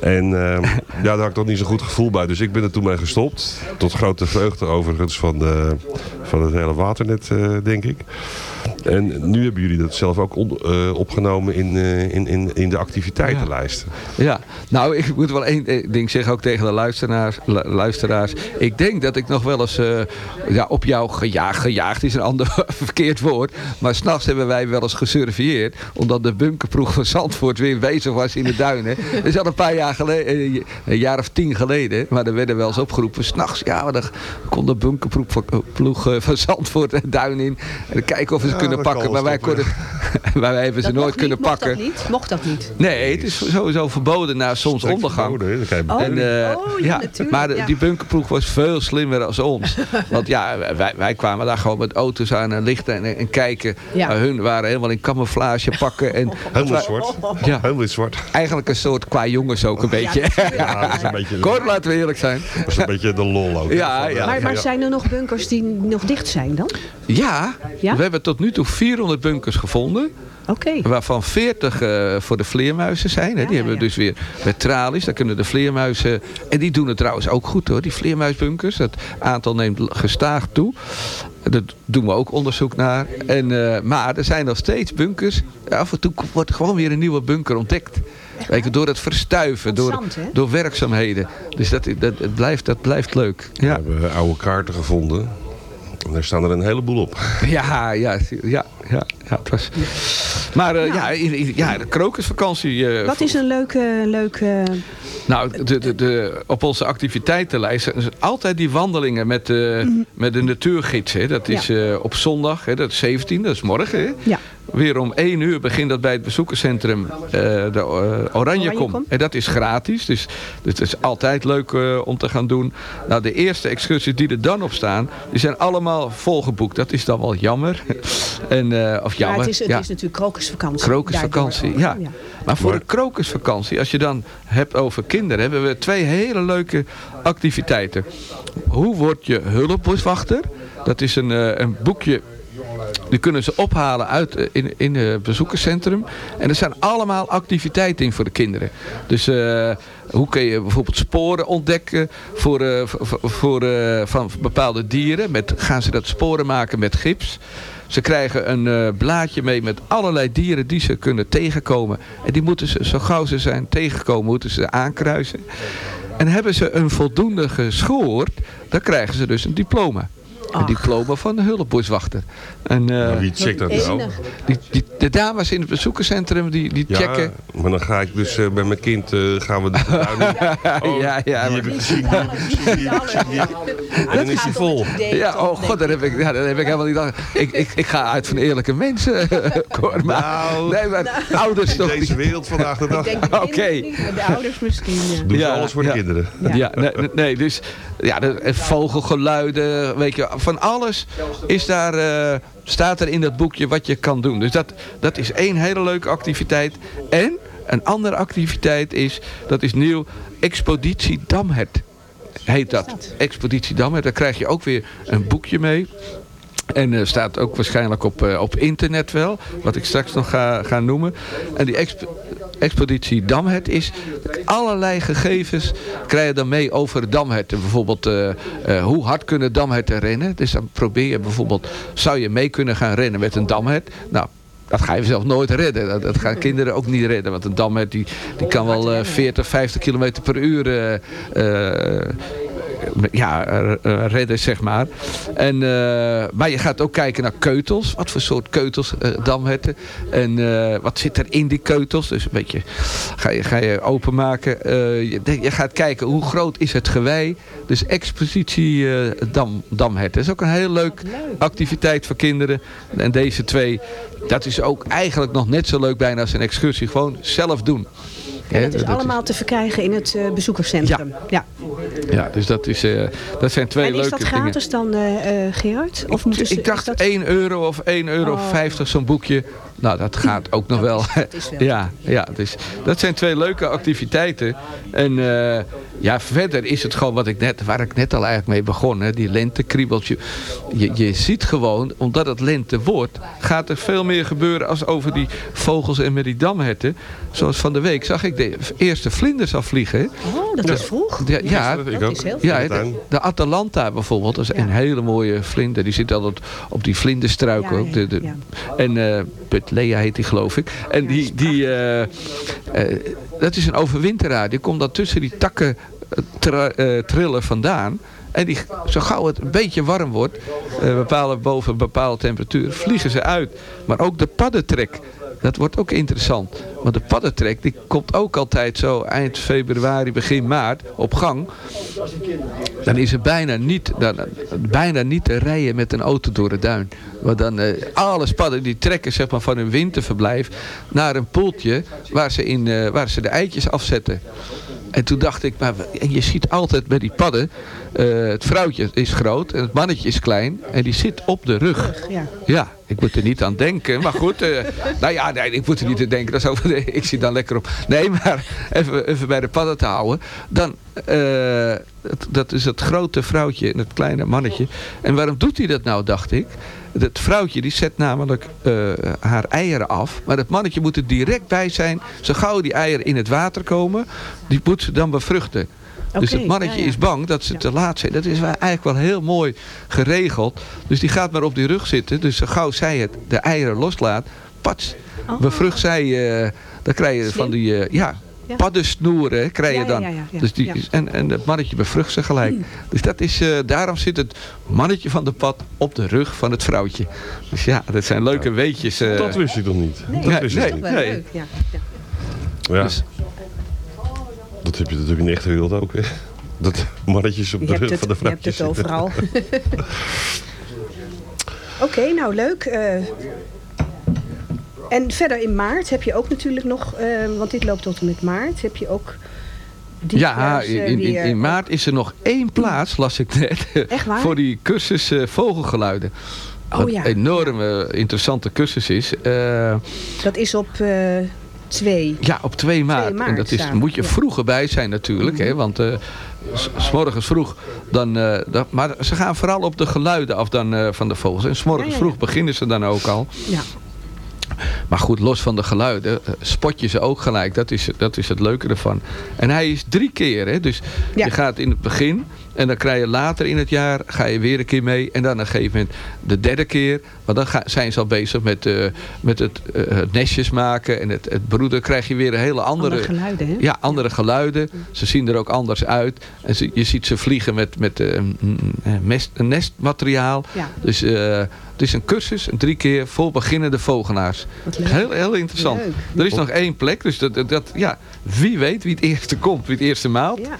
En ehm, ja, daar had ik toch niet zo'n goed gevoel bij. Dus ik ben er toen mee gestopt. Tot grote vreugde overigens van, de, van het hele waternet, denk ik. En nu hebben jullie dat zelf ook on- opgenomen in, in, in, in de activiteitenlijsten. Ja, nou, ik moet wel één eh, ding zeggen ook tegen de luisteraars. lu- luisteraars. Ik denk dat ik nog wel eens eh, ja, op jou gejaagd, gejaagd is een ander verkeerd woord. Maar s'nachts hebben wij wel eens gesurveilleerd. Omdat de bunkerploeg van Zandvoort weer bezig was in de duinen. Dat is al een paar jaar geleden, een jaar of tien geleden. Maar er werden wel eens opgeroepen. S'nachts, ja, maar dan kon de bunkerploeg van, ploeg, eh, van Zandvoort de duin in. En kijken of we ze Ja, kunnen pakken. Maar wij, konden, maar wij hebben ze Dat nooit kunnen pakken. Niet? Mocht dat niet? Nee, het is sowieso verboden na zonsondergang. Verboden, Oh, En, eh, oh, ja, maar de- ja. die bunkerploeg was veel slimmer dan ons. Want ja, wij, wij kwamen daar gewoon met auto's aan en lichten en, en kijken. Ja. Maar hun waren helemaal in camouflage pakken. En Helemaal zwart. Ja. Helemaal zwart. eigenlijk een soort qua jongens ook een beetje. Ja, dat is een beetje, Kort, laten we eerlijk zijn. dat is een beetje de lol ook. Ja, ja. eh, Maar, maar zijn er nog bunkers die nog dicht zijn dan? Ja, Ja? we hebben tot nu toe 400 bunkers gevonden. Oké. Waarvan 40 eh, voor de vleermuizen zijn. Hè. Die ja, hebben we ja. dus weer met tralies. Daar kunnen de vleermuizen... En die doen het trouwens ook goed hoor. Die vleermuisbunkers. Het aantal neemt gestaag toe. Daar doen we ook onderzoek naar. En, eh, maar er zijn nog steeds bunkers. Af en toe wordt gewoon weer een nieuwe bunker ontdekt. Door het verstuiven, door, door werkzaamheden. Dus dat, dat, het blijft, dat blijft leuk. We hebben oude kaarten gevonden. En daar staan er een heleboel op. ja, ja, ja, ja, ja het was... Maar eh, ja, i- i- ja, de krokusvakantie... eh, Wat is een leuke... leuke Nou, de, de, de, op onze activiteitenlijst zijn altijd die wandelingen met de, met de natuurgids. Hè. Dat is eh, op zondag, hè, dat is 17, dat is morgen. Hè. ja. Weer om 1 uur begint dat bij het bezoekerscentrum eh, de uh, Oranjekom. En dat is gratis, dus, dus het is altijd leuk eh, om te gaan doen. Nou, de eerste excursies die er dan op staan, die zijn allemaal volgeboekt. Dat is dan wel jammer. en, eh, of jammer, Maar het is, het ja. is natuurlijk krokusvakantie. Krokusvakantie, ja. Maar voor de krokusvakantie, als je dan hebt over kinderen, hebben we twee hele leuke activiteiten. Hoe word je hulpboswachter? Dat is een, eh, een boekje. Die kunnen ze ophalen uit, eh, in, in het bezoekerscentrum. En er zijn allemaal activiteiten in voor de kinderen. Dus eh, hoe kun je bijvoorbeeld sporen ontdekken voor, eh, voor, eh, van bepaalde dieren? Met, gaan ze dat sporen maken met gips? Ze krijgen een eh, blaadje mee met allerlei dieren die ze kunnen tegenkomen. En die moeten ze, zo gauw ze zijn tegengekomen, moeten ze aankruisen. En hebben ze een voldoende geschoord, dan krijgen ze dus een diploma. Een diploma van de hulpboswachter. En, eh, wie checkt dat nou? Die, die, de dames in het bezoekerscentrum die, die Ja, checken. maar dan ga ik dus eh, bij mijn kind eh, gaan we de tuin. Oh, ja, ja, maar- dan is hij vol. ja, oh god, daar heb ik, ja, daar heb ik helemaal niet aan. Ik, ik, ik ga uit van eerlijke mensen, Cor, maar, Nou, nee, maar ouders In toch deze wereld vandaag de dag Oké. maar de ouders misschien. Ja. doen ze Ja, alles voor de kinderen. Ja, nee, nee, nee, dus ja, de, en vogelgeluiden, weet je, van alles is daar, eh, staat er in dat boekje wat je kan doen. Dus dat, dat is één hele leuke activiteit. En een andere activiteit is, dat is nieuw, Expeditie Damhert heet dat. Expeditie Damhert, daar krijg je ook weer een boekje mee. En eh, staat ook waarschijnlijk op, eh, op internet wel. Wat ik straks nog ga, ga noemen. En die exp- expeditie Damhet is... Allerlei gegevens krijg je dan mee over damherten. Bijvoorbeeld eh, hoe hard kunnen damherten rennen. Dus dan probeer je bijvoorbeeld... Zou je mee kunnen gaan rennen met een damhert? Nou... Dat ga je zelf nooit redden. Dat, gaan kinderen ook niet redden. Want een damhert die, die kan wel eh, 40, 50 kilometer per uur ja, eh, eh, redden, zeg maar. En, eh, maar je gaat ook kijken naar keutels. Wat voor soort keutels damherten. En wat zit er in die keutels. Dus een beetje ga je, ga je openmaken. Je, je gaat kijken hoe groot is het gewei. Dus expositie dam, damherten. Dat is ook een heel leuk activiteit voor kinderen. En deze twee, dat is ook eigenlijk nog net zo leuk bijna als een excursie. Gewoon zelf doen. En Hè, dat is dat allemaal te verkrijgen in het eh, bezoekerscentrum. Ja. Ja, dus dat, is, eh, dat zijn twee En is leuke dat dingen. gratis dan, eh, eh, Gerard? Of moeten ze- ik dacht is dat- 1 euro of 1,50 euro Oh. zo'n boekje. Nou, dat gaat ook nog wel. is wel. ja, ja dus dat zijn twee leuke activiteiten. En eh, ja, verder is het gewoon wat ik net, waar ik net al eigenlijk mee begon. Hè, die lentekriebeltje. Je, je ziet gewoon, omdat het lente wordt, gaat er veel meer gebeuren als over die vogels en met die damherten. Zoals van de week zag ik de eerste vlinders afvliegen. Oh, dat is vroeg. Ja, ja, ik dat ook. is heel ja, de de, de Atalanta bijvoorbeeld, dat is Ja. een hele mooie vlinder. Die zit altijd op die vlinderstruiken. Ja, ook. De, de, ja. En eh Butlea heet die geloof ik. En die, die eh, eh, dat is een overwinteraar. Die komt dan tussen die takken eh, trillen vandaan. En die, zo gauw het een beetje warm wordt, bepaalde, boven een bepaalde temperatuur, vliegen ze uit. Maar ook de paddentrek, dat wordt ook interessant. Want de paddentrek, die komt ook altijd zo eind februari, begin maart op gang. Dan is er bijna niet, dan, bijna niet te rijden met een auto door de duin. Want dan eh, alle spadden die trekken zeg maar, van hun winterverblijf naar een poeltje waar ze, in, eh, waar ze de eitjes afzetten. En toen dacht ik, maar en je ziet altijd bij die padden, eh, het vrouwtje is groot en het mannetje is klein en die zit op de rug. Ja. Ja, ik moet er niet aan denken. Maar goed, eh, nou ja, nee, ik moet er niet aan denken. Dat is over ik zit dan lekker op. Nee, maar even, even bij de padden te houden. Dan, eh, dat, dat is het grote vrouwtje en het kleine mannetje. En waarom doet hij dat nou, dacht ik? Het vrouwtje die zet namelijk eh, haar eieren af. Maar het mannetje moet er direct bij zijn. Zo gauw die eieren in het water komen, die moet ze dan bevruchten. dus het mannetje ja, ja. is bang dat ze te laat zijn. Dat is eigenlijk wel heel mooi geregeld. Dus die gaat maar op die rug zitten. Dus zo gauw zij het, de eieren loslaat, pats, Oh. bevrucht zij, eh, dan krijg je Slim. van die, eh, Ja. Paddensnoeren hè, krijg je dan. Dus die, en, en het mannetje bevrucht ze gelijk. Dus dat is, eh, daarom zit het mannetje van de pad op de rug van het vrouwtje. Dus ja, dat zijn leuke weetjes. eh. Dat wist ik nog niet. Nee, dat wist nee. ik Toch niet. wel Nee. leuk. Ja. Ja. Ja, Dus- dat heb je natuurlijk in de echte wereld ook. Hè. Dat mannetjes op de rug het, van de je hebt vrouwtjes het overal. Oké, nou leuk. eh. En verder in maart heb je ook natuurlijk nog, eh, want dit loopt tot en met maart, heb je ook Ja, in, in, weer- in maart is er nog één plaats, las ik net, Echt waar? voor die cursus eh, vogelgeluiden. Oh Wat ja, een enorme interessante cursus is. Eh, Dat is op eh, twee. ja, op 2 maart. maart en dat is, samen, moet je vroeger bij zijn natuurlijk. Hè, want eh, s- s morgens vroeg. Dan, eh, maar ze gaan vooral op de geluiden af dan, eh, van de vogels. En s morgens Ja, ja, ja. vroeg beginnen ze dan ook al. Ja. Maar goed, los van de geluiden, eh, spot je ze ook gelijk. Dat is, dat is het leuke ervan. En hij is drie keer, hè? dus Ja. je gaat in het begin en dan krijg je later in het jaar, ga je weer een keer mee. En dan op een gegeven moment de derde keer, want dan ga- zijn ze al bezig met, eh, met het, eh, het nestjes maken en het, het broeden. krijg je weer een hele andere, Andere geluiden, hè? Ja, andere geluiden. Ze zien er ook anders uit. En ze, je ziet ze vliegen met, met eh, een- een mest- nestmateriaal. Ja. Dus eh, het is een cursus, een drie keer voor beginnende vogelaars. Heel, heel interessant. Leuk. Er is nog één plek, dus dat, dat, dat- ja, wie weet wie het eerste komt, wie het eerste maalt. Ja.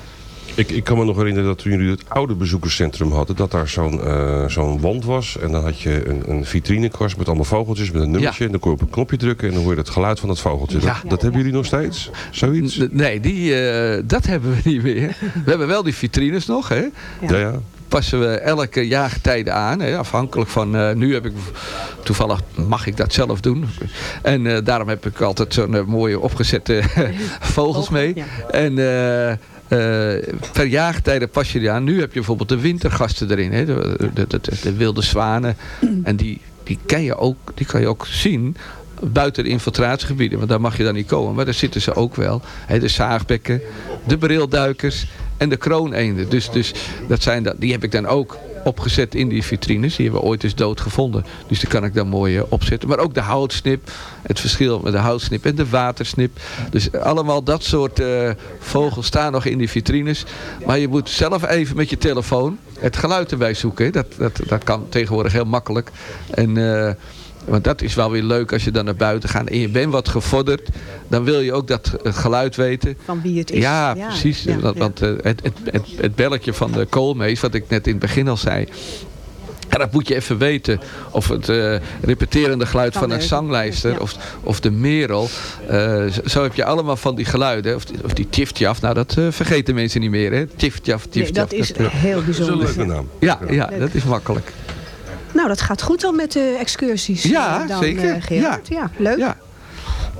Ik, ik kan me nog herinneren dat toen jullie het oude bezoekerscentrum hadden, dat daar zo'n eh, zo'n wand was. En dan had je een, een vitrinekast met allemaal vogeltjes, met een nummertje. En dan kon je op een knopje drukken en dan hoor je het geluid van dat vogeltje. Ja. Dat, dat hebben jullie nog steeds? Zoiets? N- Nee, die, eh, dat hebben we niet meer. We hebben wel die vitrines nog, hè? Ja, ja. passen we elke jaargetijde aan. Hè, afhankelijk van, eh, nu heb ik toevallig, mag ik dat zelf doen. En eh, daarom heb ik altijd zo'n mooie opgezette vogels mee. ja. En per jaargetijde pas je die aan. Nu heb je bijvoorbeeld de wintergasten erin. Hè, de, de, de, de wilde zwanen. En die, die, kan je ook, die kan je ook zien buiten de infiltratiegebieden. Want daar mag je dan niet komen. Maar daar zitten ze ook wel. Hè, de zaagbekken, de brilduikers en de krooneenden. Dus, dus dat zijn dat, die heb ik dan ook opgezet in die vitrines. Die hebben we ooit eens dood gevonden. Dus die kan ik dan mooi eh, opzetten. Maar ook de houtsnip. Het verschil met de houtsnip en de watersnip. Dus allemaal dat soort eh, vogels staan nog in die vitrines. Maar je moet zelf even met je telefoon het geluid erbij zoeken. Dat, dat, dat kan tegenwoordig heel makkelijk. En... eh, want dat is wel weer leuk als je dan naar buiten gaat en je bent wat gevorderd. Dan wil je ook dat eh, geluid weten. Van wie het is. Ja, precies. ja, want ja. want, eh, het, het, het, het belletje van de koolmees, wat ik net in het begin al zei. Ja, dat moet je even weten. Of het eh, repeterende geluid Van een zanglijster ja. of, of de merel. Eh, zo, heb je allemaal van die geluiden. Of, die- of die tiftjaf. Nou, dat vergeten mensen niet meer. Hè? Tiftjaf, Nee, tiftjaf. dat is heel Dat is een bijzonder. leuke naam. ja, ja, dat is makkelijk. Nou, dat gaat goed dan met de excursies. Ja, eh, dan, zeker. eh, Gerard. ja. leuk. Ja,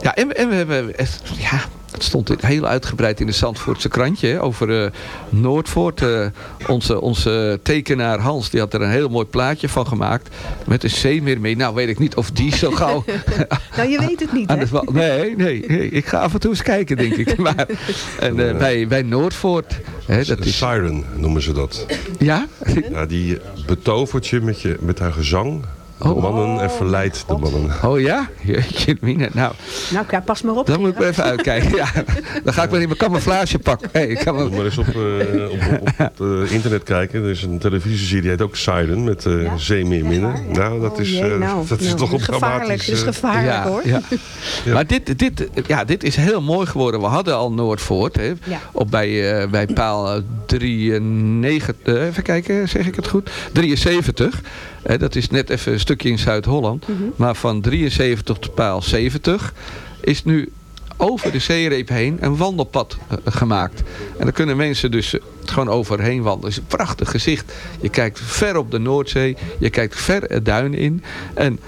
ja en, we- en we hebben... echt- Ja, het stond heel uitgebreid in de Zandvoortse krantje hè, over eh, Noordvoort. Eh, onze, onze tekenaar Hans die had er een heel mooi plaatje van gemaakt. Met een zeemeer mee. Nou weet ik niet of die zo gauw... Nou, je weet het niet, hè? het nee, nee, nee, ik ga af en toe eens kijken, denk ik. Maar, en eh, bij, bij Noordvoort... Hè, dat is, Siren noemen ze dat. ja? Ja, die betovert je met, je met haar gezang. De Oh. mannen en verleidt de mannen. Oh ja? Jeetje, mine. Nou, Nou, ja, pas maar op. dan moet ik even uitkijken. Ja, dan ga ik maar in mijn camouflage pak. Hey, ik kan me... maar eens op, eh, op, op, op het eh, internet kijken. Er is een televisieserie die heet ook Siren met eh Ja? Zeemeerminnen. Echt waar? Nou, dat Oh is, eh, nou, dat is nou, toch dat een is gevaarlijk. Dat is gevaarlijk, hoor. Ja. Maar dit, dit, ja, dit is heel mooi geworden. We hadden al Noordvoort. Hè, Ja. op bij, eh, bij paal eh, 93, eh, even kijken, zeg ik het goed? 73. Eh, dat is net even een stukje in Zuid-Holland. Mhm. Maar van 73 tot paal 70 is nu over de zeereep heen een wandelpad eh, gemaakt. En daar kunnen mensen dus eh, gewoon overheen wandelen. Het is een prachtig gezicht. Je kijkt ver op de Noordzee. Je kijkt ver het duin in. En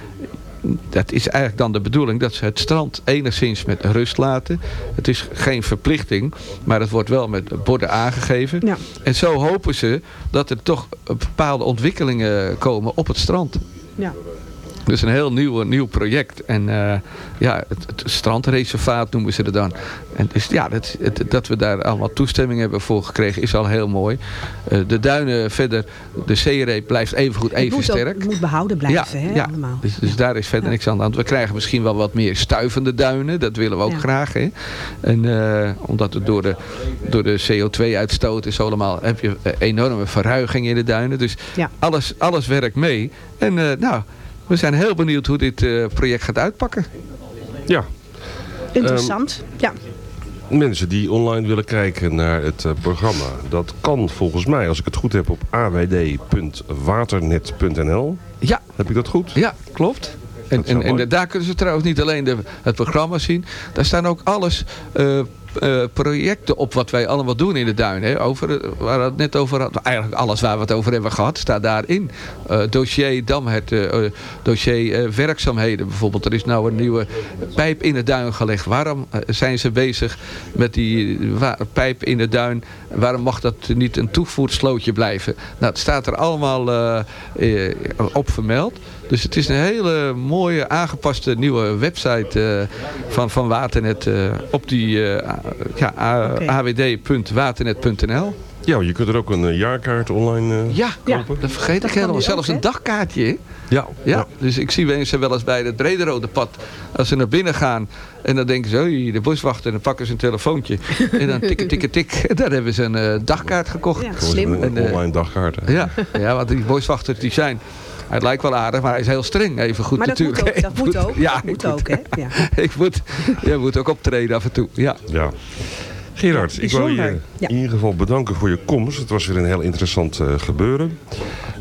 dat is eigenlijk dan de bedoeling dat ze het strand enigszins met rust laten. Het is geen verplichting, maar het wordt wel met borden aangegeven. Ja. En zo hopen ze dat er toch bepaalde ontwikkelingen komen op het strand. Ja. Dus een heel nieuw, nieuw project. En eh, ja, het, het strandreservaat noemen ze het dan. En dus ja, dat, het- dat we daar allemaal toestemming hebben voor gekregen is al heel mooi. Eh, de duinen verder, de zeereep blijft even goed, Het even moet, sterk. moet behouden blijven, hè, ja. allemaal. Dus, dus daar is verder Ja. niks aan de hand. We krijgen misschien wel wat meer stuivende duinen. Dat willen we ook Ja. graag. Hè? En, eh, omdat het door de, door de CO2-uitstoot is allemaal, heb je enorme verruiging in de duinen. Dus Ja. alles, alles werkt mee. En nou, we zijn heel benieuwd hoe dit eh, project gaat uitpakken. Ja, Interessant. ja. mensen die online willen kijken naar het eh, programma. Dat kan volgens mij, als ik het goed heb, op awd.waternet.nl. Ja, Heb ik dat goed? ja klopt. En, en, en daar kunnen ze trouwens niet alleen de, het programma zien. Daar staan ook alles eh, eh, projecten op wat wij allemaal doen in de duin. Hè. Over, eh, waar het net over hadden. Eigenlijk alles waar we het over hebben gehad staat daarin. Eh, dossier Damhert, eh, eh, dossier werkzaamheden bijvoorbeeld. Er is nou een nieuwe pijp in de duin gelegd. Waarom zijn ze bezig met die pijp in de duin? Waarom mag dat niet een toevoerslootje blijven? Nou, het staat er allemaal op vermeld. Dus het is een hele mooie aangepaste nieuwe website eh, van, van Waternet eh, op die eh, ja, awd.waternet.nl. Ja, je kunt er ook een jaarkaart online eh, Ja, Ja. dat vergeet Dat ik helemaal. nu Zelfs ook, een dagkaartje. Ja, Ja, dus ik zie mensen wel eens bij het Brederode pad. Als ze naar binnen gaan en dan denken ze, "Hoi, de boswachter. En dan pakken ze een telefoontje. en dan tikken, tikken, tik. En daar hebben ze een eh, dagkaart gekocht. Ja, slim. Een, En, online dagkaart. hè. Ja, ja, want die boswachters die zijn... Hij lijkt wel aardig, maar hij is heel streng. Even goed Maar dat natuurlijk. moet ook, dat moet ook. Ja, dat moet ook, hè. Ja. ik moet, je moet ook optreden af en toe. Ja. Ja. Gerard, ik wil je. Ja. in ieder geval bedanken voor je komst. Het was weer een heel interessant eh, gebeuren.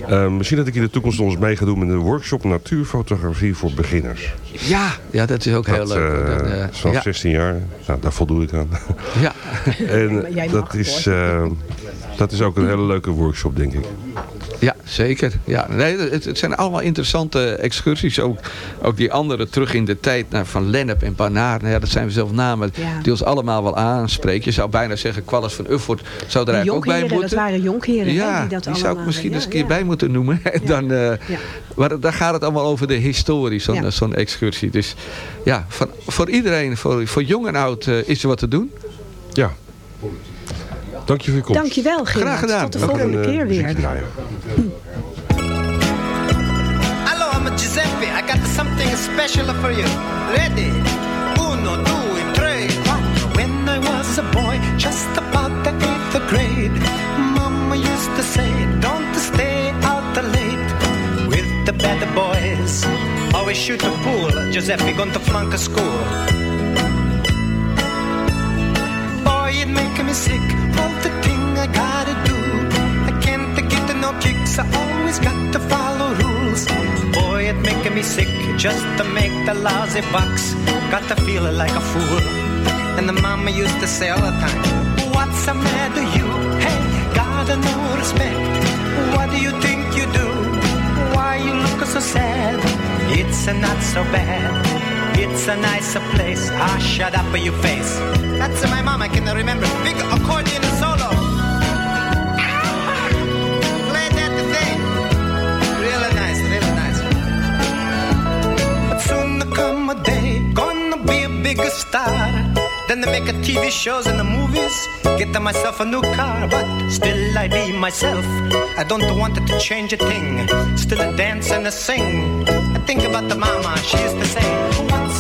Eh, misschien dat ik in de toekomst nog eens mee ga doen met een workshop natuurfotografie voor beginners. Ja, ja, dat is ook heel Dat leuk. eh, is vanaf ja, 16 jaar. Nou, daar voldoe ik aan. ja. en dat is, dat is ook een hele leuke workshop, denk ik. Ja, zeker. Ja, nee, het, het zijn allemaal interessante excursies. Ook, ook die andere terug in de tijd naar Van Lennep en Banaar. Nou ja, dat zijn zelf namen Ja. die ons allemaal wel aanspreken. Je zou bijna zeggen, Qualis van Uffort zou er eigenlijk ook bij moeten. dat waren jonkheren. Ja, die dat die zou ik misschien ja, eens een keer ja. bij moeten noemen. En Dan, eh, Maar daar gaat het allemaal over de historie, zo'n Ja. zo'n excursie. Dus ja, voor, voor iedereen, voor, voor jong en oud, eh, is er wat te doen. Ja. Dank je voor je komst. Dankjewel Gerard. Graag gedaan. Tot de volgende een, eh, keer weer. Hello, I'm Giuseppe. I got something special for you. Ready? Uno, due, tre, quattro. When I was a boy, just about the eighth grade, Mama used to say, "Don't stay out late with the bad boys." Always shoot the pool. Giuseppe going to flunk a school. Boy, it make me sick. All the thing I gotta do. I can't get no kicks. I always got to follow rules. Boy, it make me sick just to make the lousy bucks. Got to feel like a fool. And the mama used to say all the time, What's the matter, you? Hey, gotta no respect. What do you think you do? Why you look so sad? It's not so bad. It's a nicer place. Ah, shut up, for your face. That's my mom. I can remember. Big accordion solo. Play that thing. Really nice, really nice. But soon there come a day, gonna be a bigger star. Then they make a TV shows and the movies. Get myself a new car, but still I be myself. I don't want it to change a thing. Still I dance and I sing. I think about the mama, she used to say,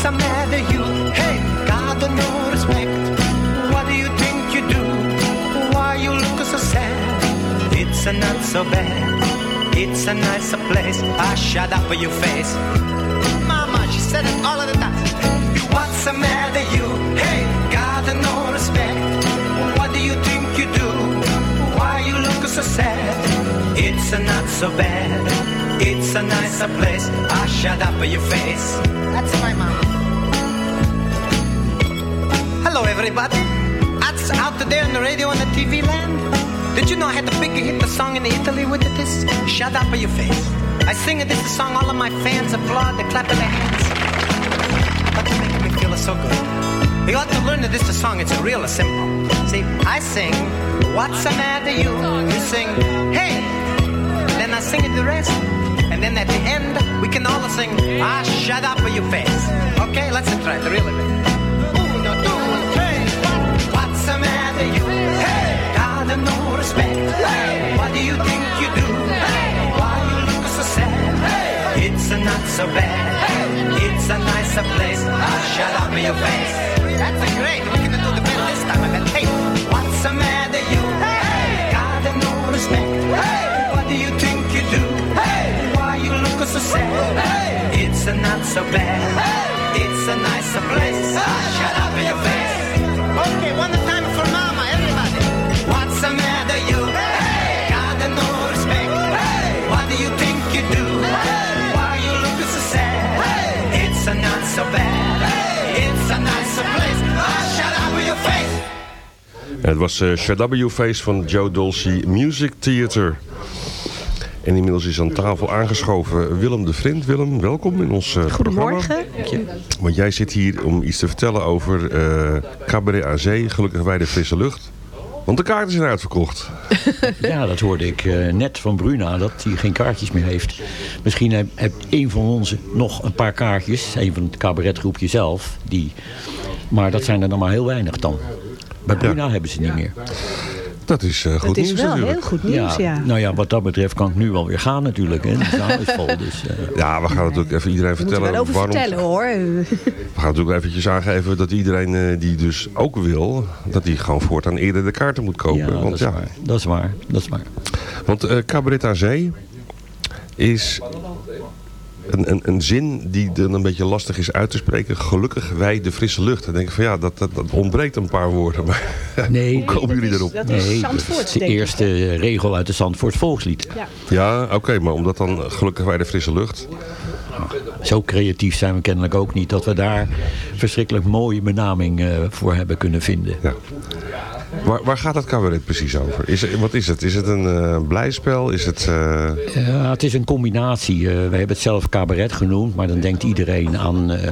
What's the matter, you? Hey, no respect. What do you think you do? Why you look so sad? It's a not so bad. It's a nicer place. I shut up for your face. Mama, she said it all of the time. What's the matter, you? Hey, got no respect. What do you think you do? Why you look so sad? It's a not so bad. It's a nicer place. I shut up your face. That's my mama. Hello, everybody. That's out there on the radio and the TV land. Did you know I had the big hit the song in Italy with it? This shut up your face. I sing it this song, all of my fans applaud, they clap their hands. But it makes me feel so good. You ought to learn that this song, it's real simple. See, I sing, what's the matter you? You sing, hey. Then I sing it the rest. And then at the end, we can all sing, ah, shut up your face. Okay, let's try it really big. Uno, due, tre, quattro. What's the matter you? Hey, got no respect. Hey, what do you think you do? Hey, why you look so sad? Hey, it's not so bad. Hey, it's a nicer place. Ah, shut up your face. That's great. We're gonna do the best this time. I bet. Hey, what's the matter sad? Hey, it's a not so bad. Hey, it's a nicer place. Ah, shut up your face. Okay, one time for mama, everybody. What's the matter, you? Hey, got no respect. Hey, what do you think you do? Hey, why you look so sad? Hey, it's a not so bad. Hey, it's a nicer place. Ah, shut up your face. Het was eh Shut Up Your Face van Joe Dolce Music Theater. En inmiddels is aan tafel aangeschoven Willem de Vriend. Willem, welkom in ons programma. Goedemorgen. Want jij zit hier om iets te vertellen over eh Cabaret aan Zee. Gelukkig bij de frisse lucht. Want de kaarten zijn uitverkocht. Ja, dat hoorde ik eh, net van Bruna, dat hij geen kaartjes meer heeft. Misschien heeft, heeft een van ons nog een paar kaartjes. Een van het cabaretgroepje zelf. Die, maar dat zijn er nog maar heel weinig dan. Bij Bruna hebben ze niet meer. Dat is eh, goed Dat is nieuws wel natuurlijk. heel goed nieuws, ja. Nou ja, wat dat betreft kan ik nu wel weer gaan natuurlijk. Hè. De zaal is vol. Dus, eh, Ja, we gaan natuurlijk even iedereen vertellen waarom. vertellen hoor. We gaan natuurlijk eventjes aangeven dat iedereen eh, die dus ook wil, dat die gewoon voortaan eerder de kaarten moet kopen. ja, dat Want is ja, waar. Dat is waar. Dat is waar. Want eh Cabaret aan Zee is een, een, een zin die dan een beetje lastig is uit te spreken. Gelukkig wij de frisse lucht. Dan denk ik van ja, dat, dat, dat ontbreekt een paar woorden. Maar Nee, hoe komen jullie erop? Dat is Nee, dat is de eerste regel uit de Zandvoort volkslied. Ja. Ja, oké, maar omdat dan gelukkig wij de frisse lucht. Zo creatief zijn we kennelijk ook niet dat we daar verschrikkelijk mooie benaming eh, voor hebben kunnen vinden. Ja. Waar, waar gaat het cabaret precies over? Is, wat is het? Is het een eh, blijspel? Is het... eh, het is een combinatie. Eh, we hebben het zelf cabaret genoemd, maar dan denkt iedereen aan eh,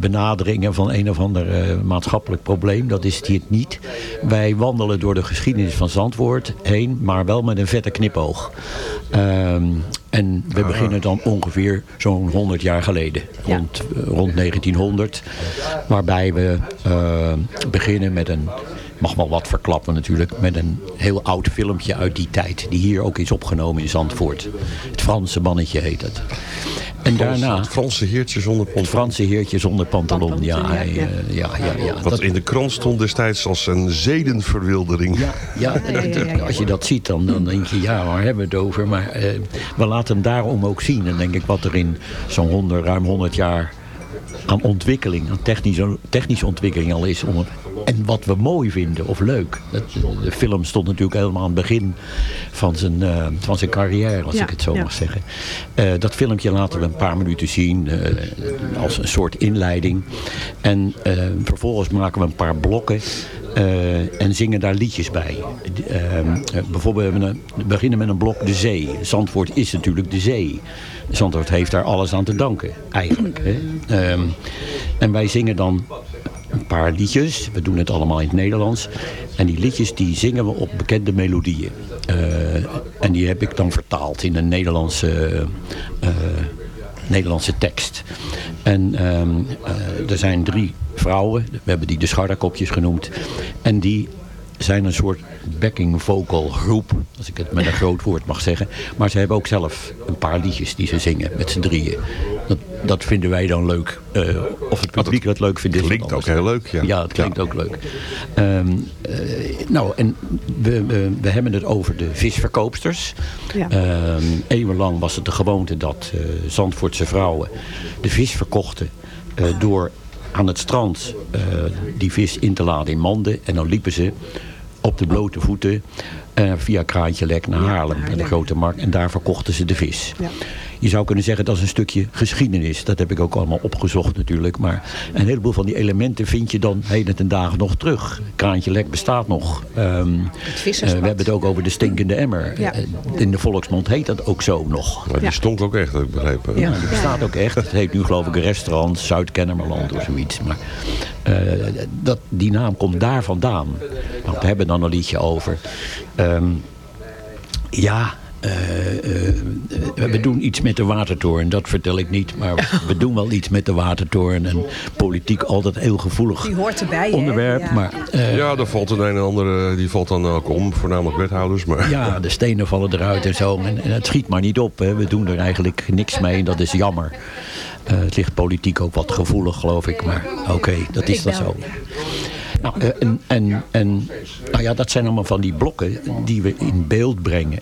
benaderingen van een of ander eh, maatschappelijk probleem. Dat is dit niet. Wij wandelen door de geschiedenis van Zandvoort heen, maar wel met een vette knipoog. Ehm, en we beginnen dan ongeveer zo'n 100 jaar geleden, rond, eh, rond 1900. Waarbij we eh, beginnen met een mag wel wat verklappen natuurlijk, met een heel oud filmpje uit die tijd. Die hier ook is opgenomen in Zandvoort. Het Franse mannetje heet het. En daarna... Het Franse heertje zonder Het pantalon. Franse heertje zonder pantalon. Ja, hij, eh, ja, ja, ja. Wat Dat- in de krant stond destijds als een zedenverwildering. ja, ja, ja, ja, ja. als je dat ziet, dan, dan denk je, ja, waar hebben we het over? Maar eh, we laten hem daarom ook zien. En denk ik wat er in zo'n 100, ruim 100 jaar aan ontwikkeling, aan technische, technische ontwikkeling al is. Om en wat we mooi vinden of leuk. De film stond natuurlijk helemaal aan het begin van zijn, eh, van zijn carrière, als Ja, ik het zo ja. mag zeggen. Eh, dat filmpje laten we een paar minuten zien eh, als een soort inleiding. En vervolgens maken we een paar blokken. Eh, en zingen daar liedjes bij. Eh, eh, bijvoorbeeld, we, beginnen met een blok De Zee. Zandvoort is natuurlijk de zee. Zandvoort heeft daar alles aan te danken, eigenlijk. Hè? Ehm, en wij zingen dan een paar liedjes. We doen het allemaal in het Nederlands. En die liedjes die zingen we op bekende melodieën. Eh, en die heb ik dan vertaald in een Nederlandse, Nederlandse tekst. En ehm, eh, er zijn drie vrouwen. We hebben die de scharrekopjes genoemd. En die zijn een soort backing vocal groep, als ik het met een groot woord mag zeggen. Maar ze hebben ook zelf een paar liedjes die ze zingen met z'n drieën. Dat, dat vinden wij dan leuk. Eh, of het publiek dat leuk vindt. is wat Klinkt ook heel leuk, ja. Ja, het klinkt ook leuk. Ehm, eh, nou, en we, we, we hebben het over de visverkoopsters. Ja. Ehm, eeuwenlang was het de gewoonte dat eh, Zandvoortse vrouwen de vis verkochten eh, door aan het strand eh, die vis in te laden in manden. En dan liepen ze op de blote voeten eh, via Kraantje Lek naar Haarlem, naar de grote markt. En daar verkochten ze de vis. Ja. Je zou kunnen zeggen dat is een stukje geschiedenis. Dat heb ik ook allemaal opgezocht natuurlijk. Maar een heleboel van die elementen vind je dan heden ten dagen nog terug. Kraantje Lek bestaat nog. Ehm, eh, we hebben het ook over de stinkende emmer. Ja. Eh, in de volksmond heet dat ook zo nog. Maar die Ja. stonk ook echt, heb ik begrepen. Ja, die bestaat ook echt. Het heet nu geloof ik restaurant Zuid-Kennemerland of zoiets. Maar eh, dat, die naam komt daar vandaan. Want we hebben dan een liedje over. Ehm, ja, eh, eh, we doen iets met de watertoren. Dat vertel ik niet. Maar we doen wel iets met de watertoren. En politiek altijd heel gevoelig Die hoort erbij, hè? onderwerp. Ja. Maar eh, Ja, er valt een een en ander, die valt dan ook om. Voornamelijk wethouders, maar... Ja, de stenen vallen eruit en zo. En, en het schiet maar niet op. Hè. We doen er eigenlijk niks mee en dat is jammer. Eh, het ligt politiek ook wat gevoelig, geloof ik. Maar oké, dat is wel. zo. Nou, en, en, en nou ja, dat zijn allemaal van die blokken die we in beeld brengen.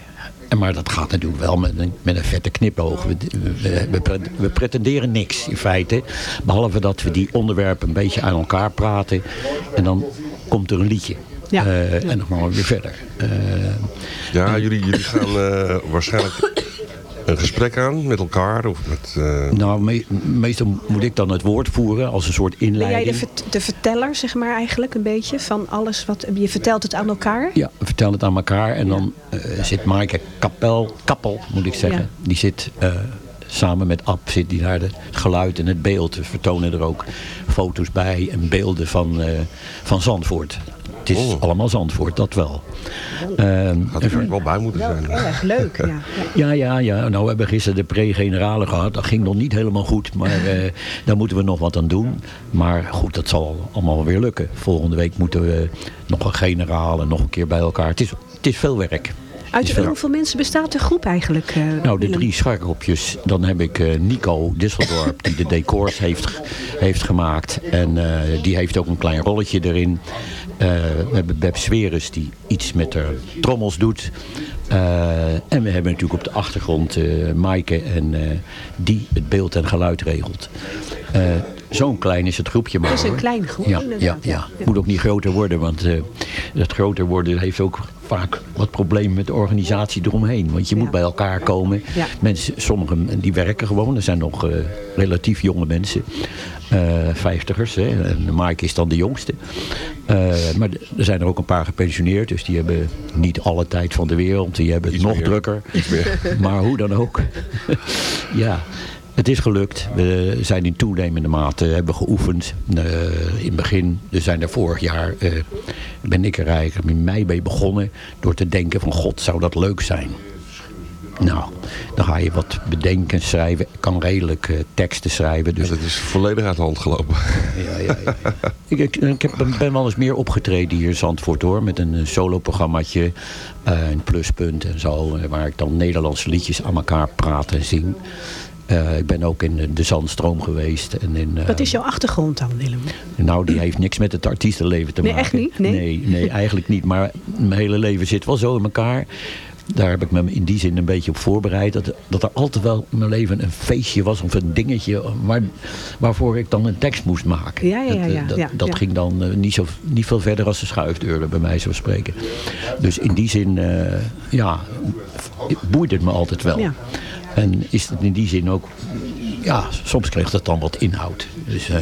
En Maar dat gaat natuurlijk wel met een, met een vette knipoog. We, we, we, pre- we pretenderen niks in feite. Behalve dat we die onderwerpen een beetje aan elkaar praten. En dan komt er een liedje. Ja. Eh, En dan gaan we weer verder. Eh, Ja, jullie, jullie gaan eh, waarschijnlijk een gesprek aan met elkaar. Of met, eh, Nou, me- meestal moet ik dan het woord voeren als een soort Ben jij de, inleiding. vert- de verteller, zeg maar eigenlijk, een beetje? Van alles wat... Je vertelt het aan elkaar? Ja, we vertellen het aan elkaar. En dan eh, zit Maaike Kapel, Kappel, moet ik zeggen. Ja. Die zit eh, samen met Ab, zit die daar de- het geluid en het beeld. We vertonen er ook foto's bij en beelden van, eh, van Zandvoort. Het is Oh. allemaal Zandvoort, dat wel. Ehm, had er wel bij moeten zijn. Erg leuk, ja. ja. Ja, ja. Nou, we hebben gisteren de pre-generale gehad. Dat ging nog niet helemaal goed, maar eh, daar moeten we nog wat aan doen. Maar goed, dat zal allemaal wel weer lukken. Volgende week moeten we nog een generale, nog een keer bij elkaar. Het is, het is veel werk. Uit hoeveel mensen bestaat de groep eigenlijk? eh, Nou, de drie scharkopjes. Dan heb ik eh, Nico Disseldorp, die de decors heeft, heeft gemaakt. En eh, die heeft ook een klein rolletje erin. Eh, we hebben Beb Sweres, die iets met de trommels doet. Eh, en we hebben natuurlijk op de achtergrond eh Maaike, en, die het beeld en geluid regelt. Eh, zo'n klein is het groepje maar. Het is een hoor. klein groep, ja, Ja, ja. ja. moet ook niet groter worden, want eh het groter worden heeft ook vaak wat problemen met de organisatie eromheen. Want je moet bij elkaar komen. Ja. Mensen, sommigen die werken gewoon, er zijn nog eh, relatief jonge mensen. eh, vijftigers, hè. en Mike is dan de jongste. Eh, maar er zijn er ook een paar gepensioneerd, dus die hebben niet alle tijd van de wereld. Die hebben het nog meer. drukker. Maar hoe dan ook. ja, het is gelukt. We zijn in toenemende mate hebben geoefend. Eh, in het begin, we zijn er vorig jaar, eh, ben ik er eigenlijk in mei mee begonnen. Door te denken van god, zou dat leuk zijn. Nou, dan ga je wat bedenken, schrijven. Ik kan redelijk eh, teksten schrijven. Dus Dat is volledig uit de hand gelopen. ja, ja, ja. ik, ik, ik heb, ben wel eens meer opgetreden hier in Zandvoort hoor. Met een eh, soloprogrammaatje. eh een pluspunt en zo. eh, Waar ik dan Nederlandse liedjes aan elkaar praat en zing. Eh, ik ben ook in eh, de Zandstroom geweest. En in, eh, Wat is jouw achtergrond dan, Willem? nou, die heeft niks met het artiestenleven te Nee, maken. echt niet? Nee? nee? Nee, eigenlijk niet. Maar mijn hele leven zit wel zo in elkaar. Daar heb ik me in die zin een beetje op voorbereid. Dat, dat er altijd wel in mijn leven een feestje was of een dingetje waar, waarvoor ik dan een tekst moest maken. Ja, ja, ja, Dat, eh, ja, dat, dat ging dan eh, niet, zo, niet veel verder als de schuifdeuren, bij mij zo spreken. Dus in die zin, eh, ja, boeide het me altijd wel. En is het in die zin ook, ja, soms kreeg dat dan wat inhoud. Dus eh,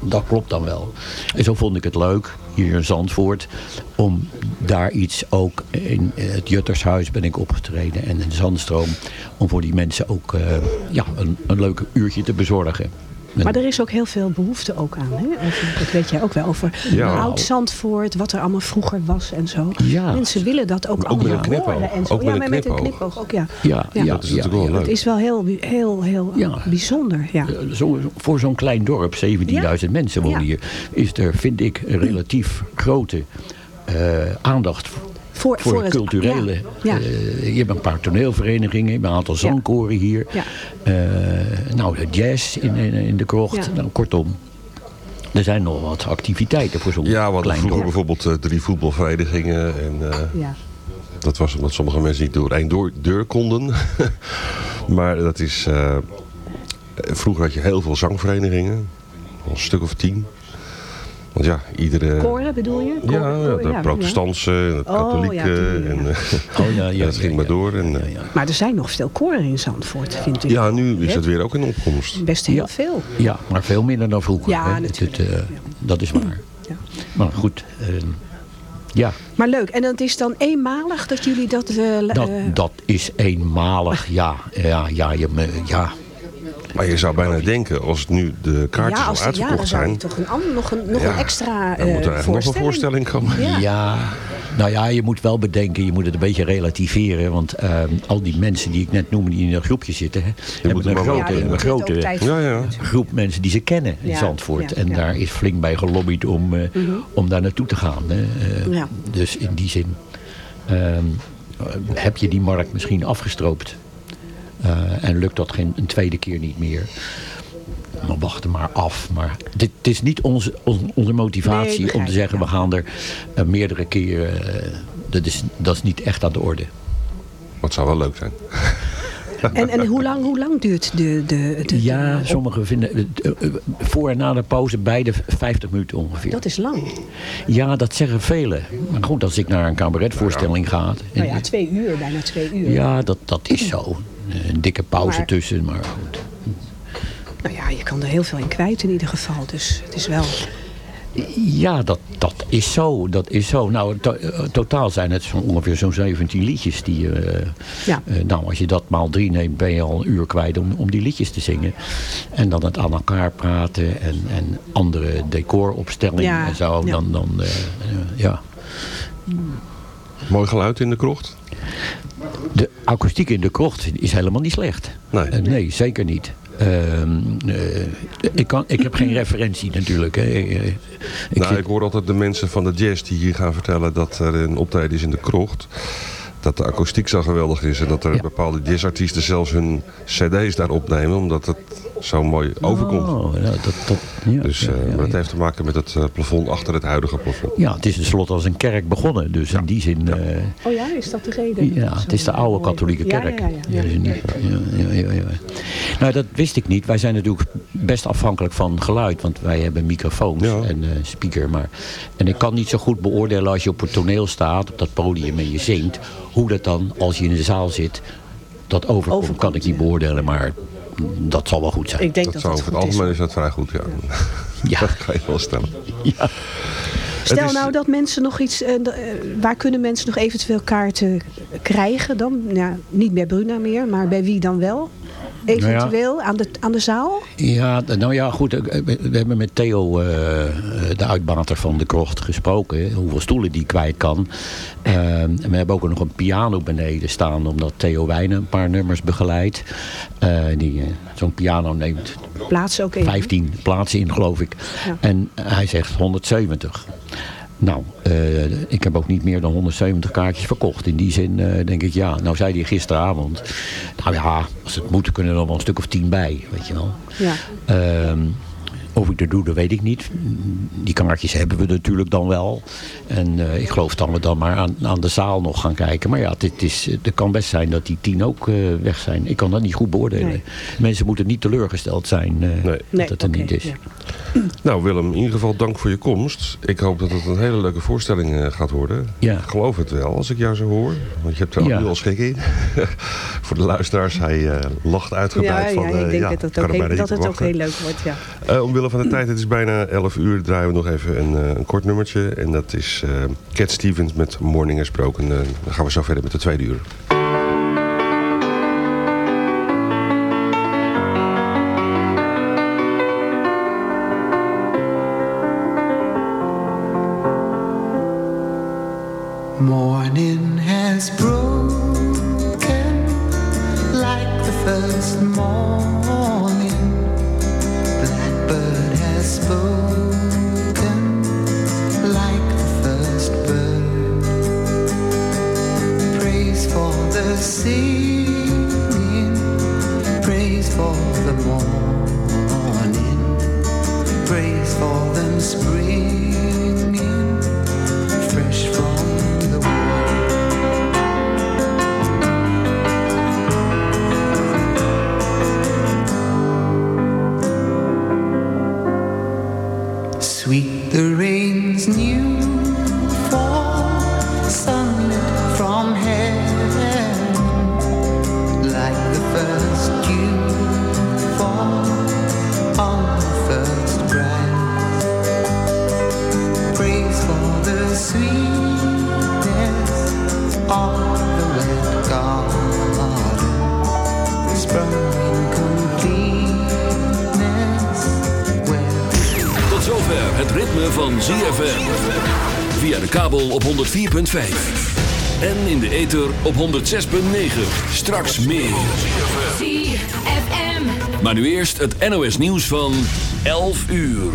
dat klopt dan wel. En zo vond ik het leuk, hier in Zandvoort, om daar iets ook, in het Juttershuis ben ik opgetreden en in Zandstroom, om voor die mensen ook eh, ja, een, een leuk uurtje te bezorgen. En- Maar er is ook heel veel behoefte ook aan. Hè? Over, dat weet jij ook wel. Over Ja. oud Zandvoort, wat er allemaal vroeger was en zo. Ja. Mensen willen dat ook, ook met allemaal een horen. En zo. Ook met ja, een maar met een knipoog. ook, ja. Ja, ja, Dat is natuurlijk wel leuk. Het is wel heel, heel, heel Ja. bijzonder. Ja. Eh, Zo, voor zo'n klein dorp, 17.000 mensen wonen Ja. hier, is er, vind ik, een relatief grote eh, aandacht Voor, voor, het het culturele. Ja. Ja. Eh, je hebt een paar toneelverenigingen, je hebt een aantal zangkoren hier. Ja. Eh, nou, de jazz in, in, in de krocht. Ja. Nou, kortom, er zijn nog wat activiteiten voor zo'n Ja, we hadden klein vroeger dorp. bijvoorbeeld eh, drie voetbalverenigingen. En eh, ja. dat was omdat sommige mensen niet door één door, deur konden. maar dat is... eh, vroeger had je heel veel zangverenigingen. Een stuk of tien. Want ja, iedere... Koren bedoel je? Koren, Ja, ja, koren, de protestantse, en het Oh, ja, katholieke. ja. en, eh, Oh, ja, ja, dat ja, ging ja. maar door. En, eh, Ja, ja. Maar er zijn nog veel koren in Zandvoort, vind ik. ja, nu is het weer ook in opkomst. Best heel Ja. veel. Ja, maar veel minder dan vroeger. Ja, hè. natuurlijk. Het, eh, Dat is waar. Ja. Maar goed, eh, ja. Maar leuk. En het is dan eenmalig dat jullie dat... eh, Dat, dat is eenmalig, ja. Ja, ja, je, ja. Maar je zou bijna denken, als nu de kaartjes ja, al als de, ja, dan uitverkocht zou je zijn... toch een, ander, nog een, nog Ja, een extra dan moet er eh, eigenlijk nog een voorstelling komen. Ja. Ja, nou ja, je moet wel bedenken, je moet het een beetje relativeren. Want eh, al die mensen die ik net noemde, die in een groepje zitten, hè, hebben moet een grote, een grote tijd Ja, ja. groep mensen die ze kennen in Ja, Zandvoort. ja, en daar is flink bij gelobbyd om, eh, om daar naartoe te gaan. Hè. Eh. Dus in die zin ehm, heb je die markt misschien afgestroopt. Eh, en lukt dat geen een tweede keer niet meer. Dan wachten maar af. Maar dit, het is niet onze, on- onze motivatie Nee, om te zeggen we gaan er eh, meerdere keren. eh, dat, is, dat is niet echt aan de orde. Wat zou wel leuk zijn. En, en hoe, lang, hoe lang duurt de... de, de Ja, de- sommigen vinden voor en na de pauze beide 50 minuten ongeveer. Dat is lang. Ja, dat zeggen velen. Maar goed, als ik naar een cabaretvoorstelling ga. Nou ja, twee uur, bijna twee uur. Ja, dat, dat is zo. Een dikke pauze Maar- tussen, maar goed. Nou ja, je kan er heel veel in kwijt in ieder geval. Dus het is wel... Ja, dat, dat is zo. Dat is zo. Nou, to- eh, totaal zijn het zo ongeveer zo'n 17 liedjes. Die, eh, Ja. eh, nou, als je dat maal drie neemt, ben je al een uur kwijt om, om die liedjes te zingen. En dan het aan elkaar praten en, en andere decoropstellingen Ja, en zo. ja. Dan, dan eh, eh, ja. Mooi geluid in de krocht. De akoestiek in de krocht is helemaal niet slecht. Nee. Eh, nee, zeker niet. Ehm, eh, ik, kan, ik heb geen referentie natuurlijk. Hè. Eh, Ik, nou, zit- ik hoor altijd de mensen van de jazz die hier gaan vertellen dat er een optreden is in de krocht. Dat de akoestiek zo geweldig is en dat er Ja. bepaalde jazzartiesten zelfs hun cd's daar opnemen. Omdat het zo mooi overkomt. Oh, nou, dat, dat, ja, Dus, ja, eh, ja, maar dat ja. heeft te maken met het eh, plafond achter het huidige plafond. Ja, het is tenslotte als een kerk begonnen. Dus in die zin... eh, Oh ja, is dat de reden? Ja, het is de oude katholieke kerk. ja, ja, ja. Ja, is niet- ja, ja, ja, ja. Nou, dat wist ik niet. Wij zijn natuurlijk best afhankelijk van geluid. Want wij hebben microfoons en eh, speaker. Maar, en ik kan niet zo goed beoordelen als je op het toneel staat, op dat podium en je zingt. Hoe dat dan, als je in de zaal zit, dat overkomt. kan ik niet beoordelen, maar dat zal wel goed zijn. Ik denk dat dat over het goed is. algemeen is dat vrij goed, ja. Ja. dat kan je wel stellen. Ja. Stel nou dat mensen nog iets... eh, eh, waar kunnen mensen nog eventueel kaarten krijgen dan? Ja, niet bij Bruna meer, maar bij wie dan wel? Eventueel aan, de, aan de zaal? Ja, nou ja, goed. eh, We hebben met Theo, eh, de uitbater van de krocht, gesproken. Hoeveel stoelen die kwijt kan. En we hebben ook nog een piano beneden staan. Omdat Theo Wijnen een paar nummers begeleidt. Eh, die, Zo'n piano neemt Plaats ook even. 15 plaatsen in, geloof ik. Ja. En hij zegt 170. Nou, eh, ik heb ook niet meer dan 170 kaartjes verkocht. In die zin eh, denk ik, ja. Nou zei hij gisteravond. Nou ja, als het moet, kunnen er nog wel een stuk of tien bij. Weet je wel. Ja. Ehm, of ik dat doe, dat weet ik niet. Die kaartjes hebben we natuurlijk dan wel. En eh, ik geloof dat we dan maar aan, aan de zaal nog gaan kijken. Maar ja, het, is, het kan best zijn dat die tien ook eh, weg zijn. Ik kan dat niet goed beoordelen. Nee. Mensen moeten niet teleurgesteld zijn eh, Nee. dat het er niet is. Nou Willem, in ieder geval dank voor je komst. Ik hoop dat het een hele leuke voorstelling eh, gaat worden. Ja. Ik geloof het wel, als ik jou zo hoor. Want je hebt er Ja. nu al schik in. voor de luisteraars, hij eh, lacht Ja, uitgebreid ja, van... ik eh, denk ja, dat het, ook heel, dat het ook heel leuk wordt. Ja. Eh, van de tijd, het is bijna 11 uur, draaien we nog even een, eh, een kort nummertje. En dat is eh Cat Stevens met Morning Gesproken. Eh, dan gaan we zo verder met de tweede uur. The morning, praise for them springing op 106.9. Straks meer. Maar nu eerst het NOS nieuws van 11 uur.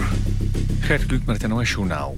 Gert Kluk met het NOS Journaal.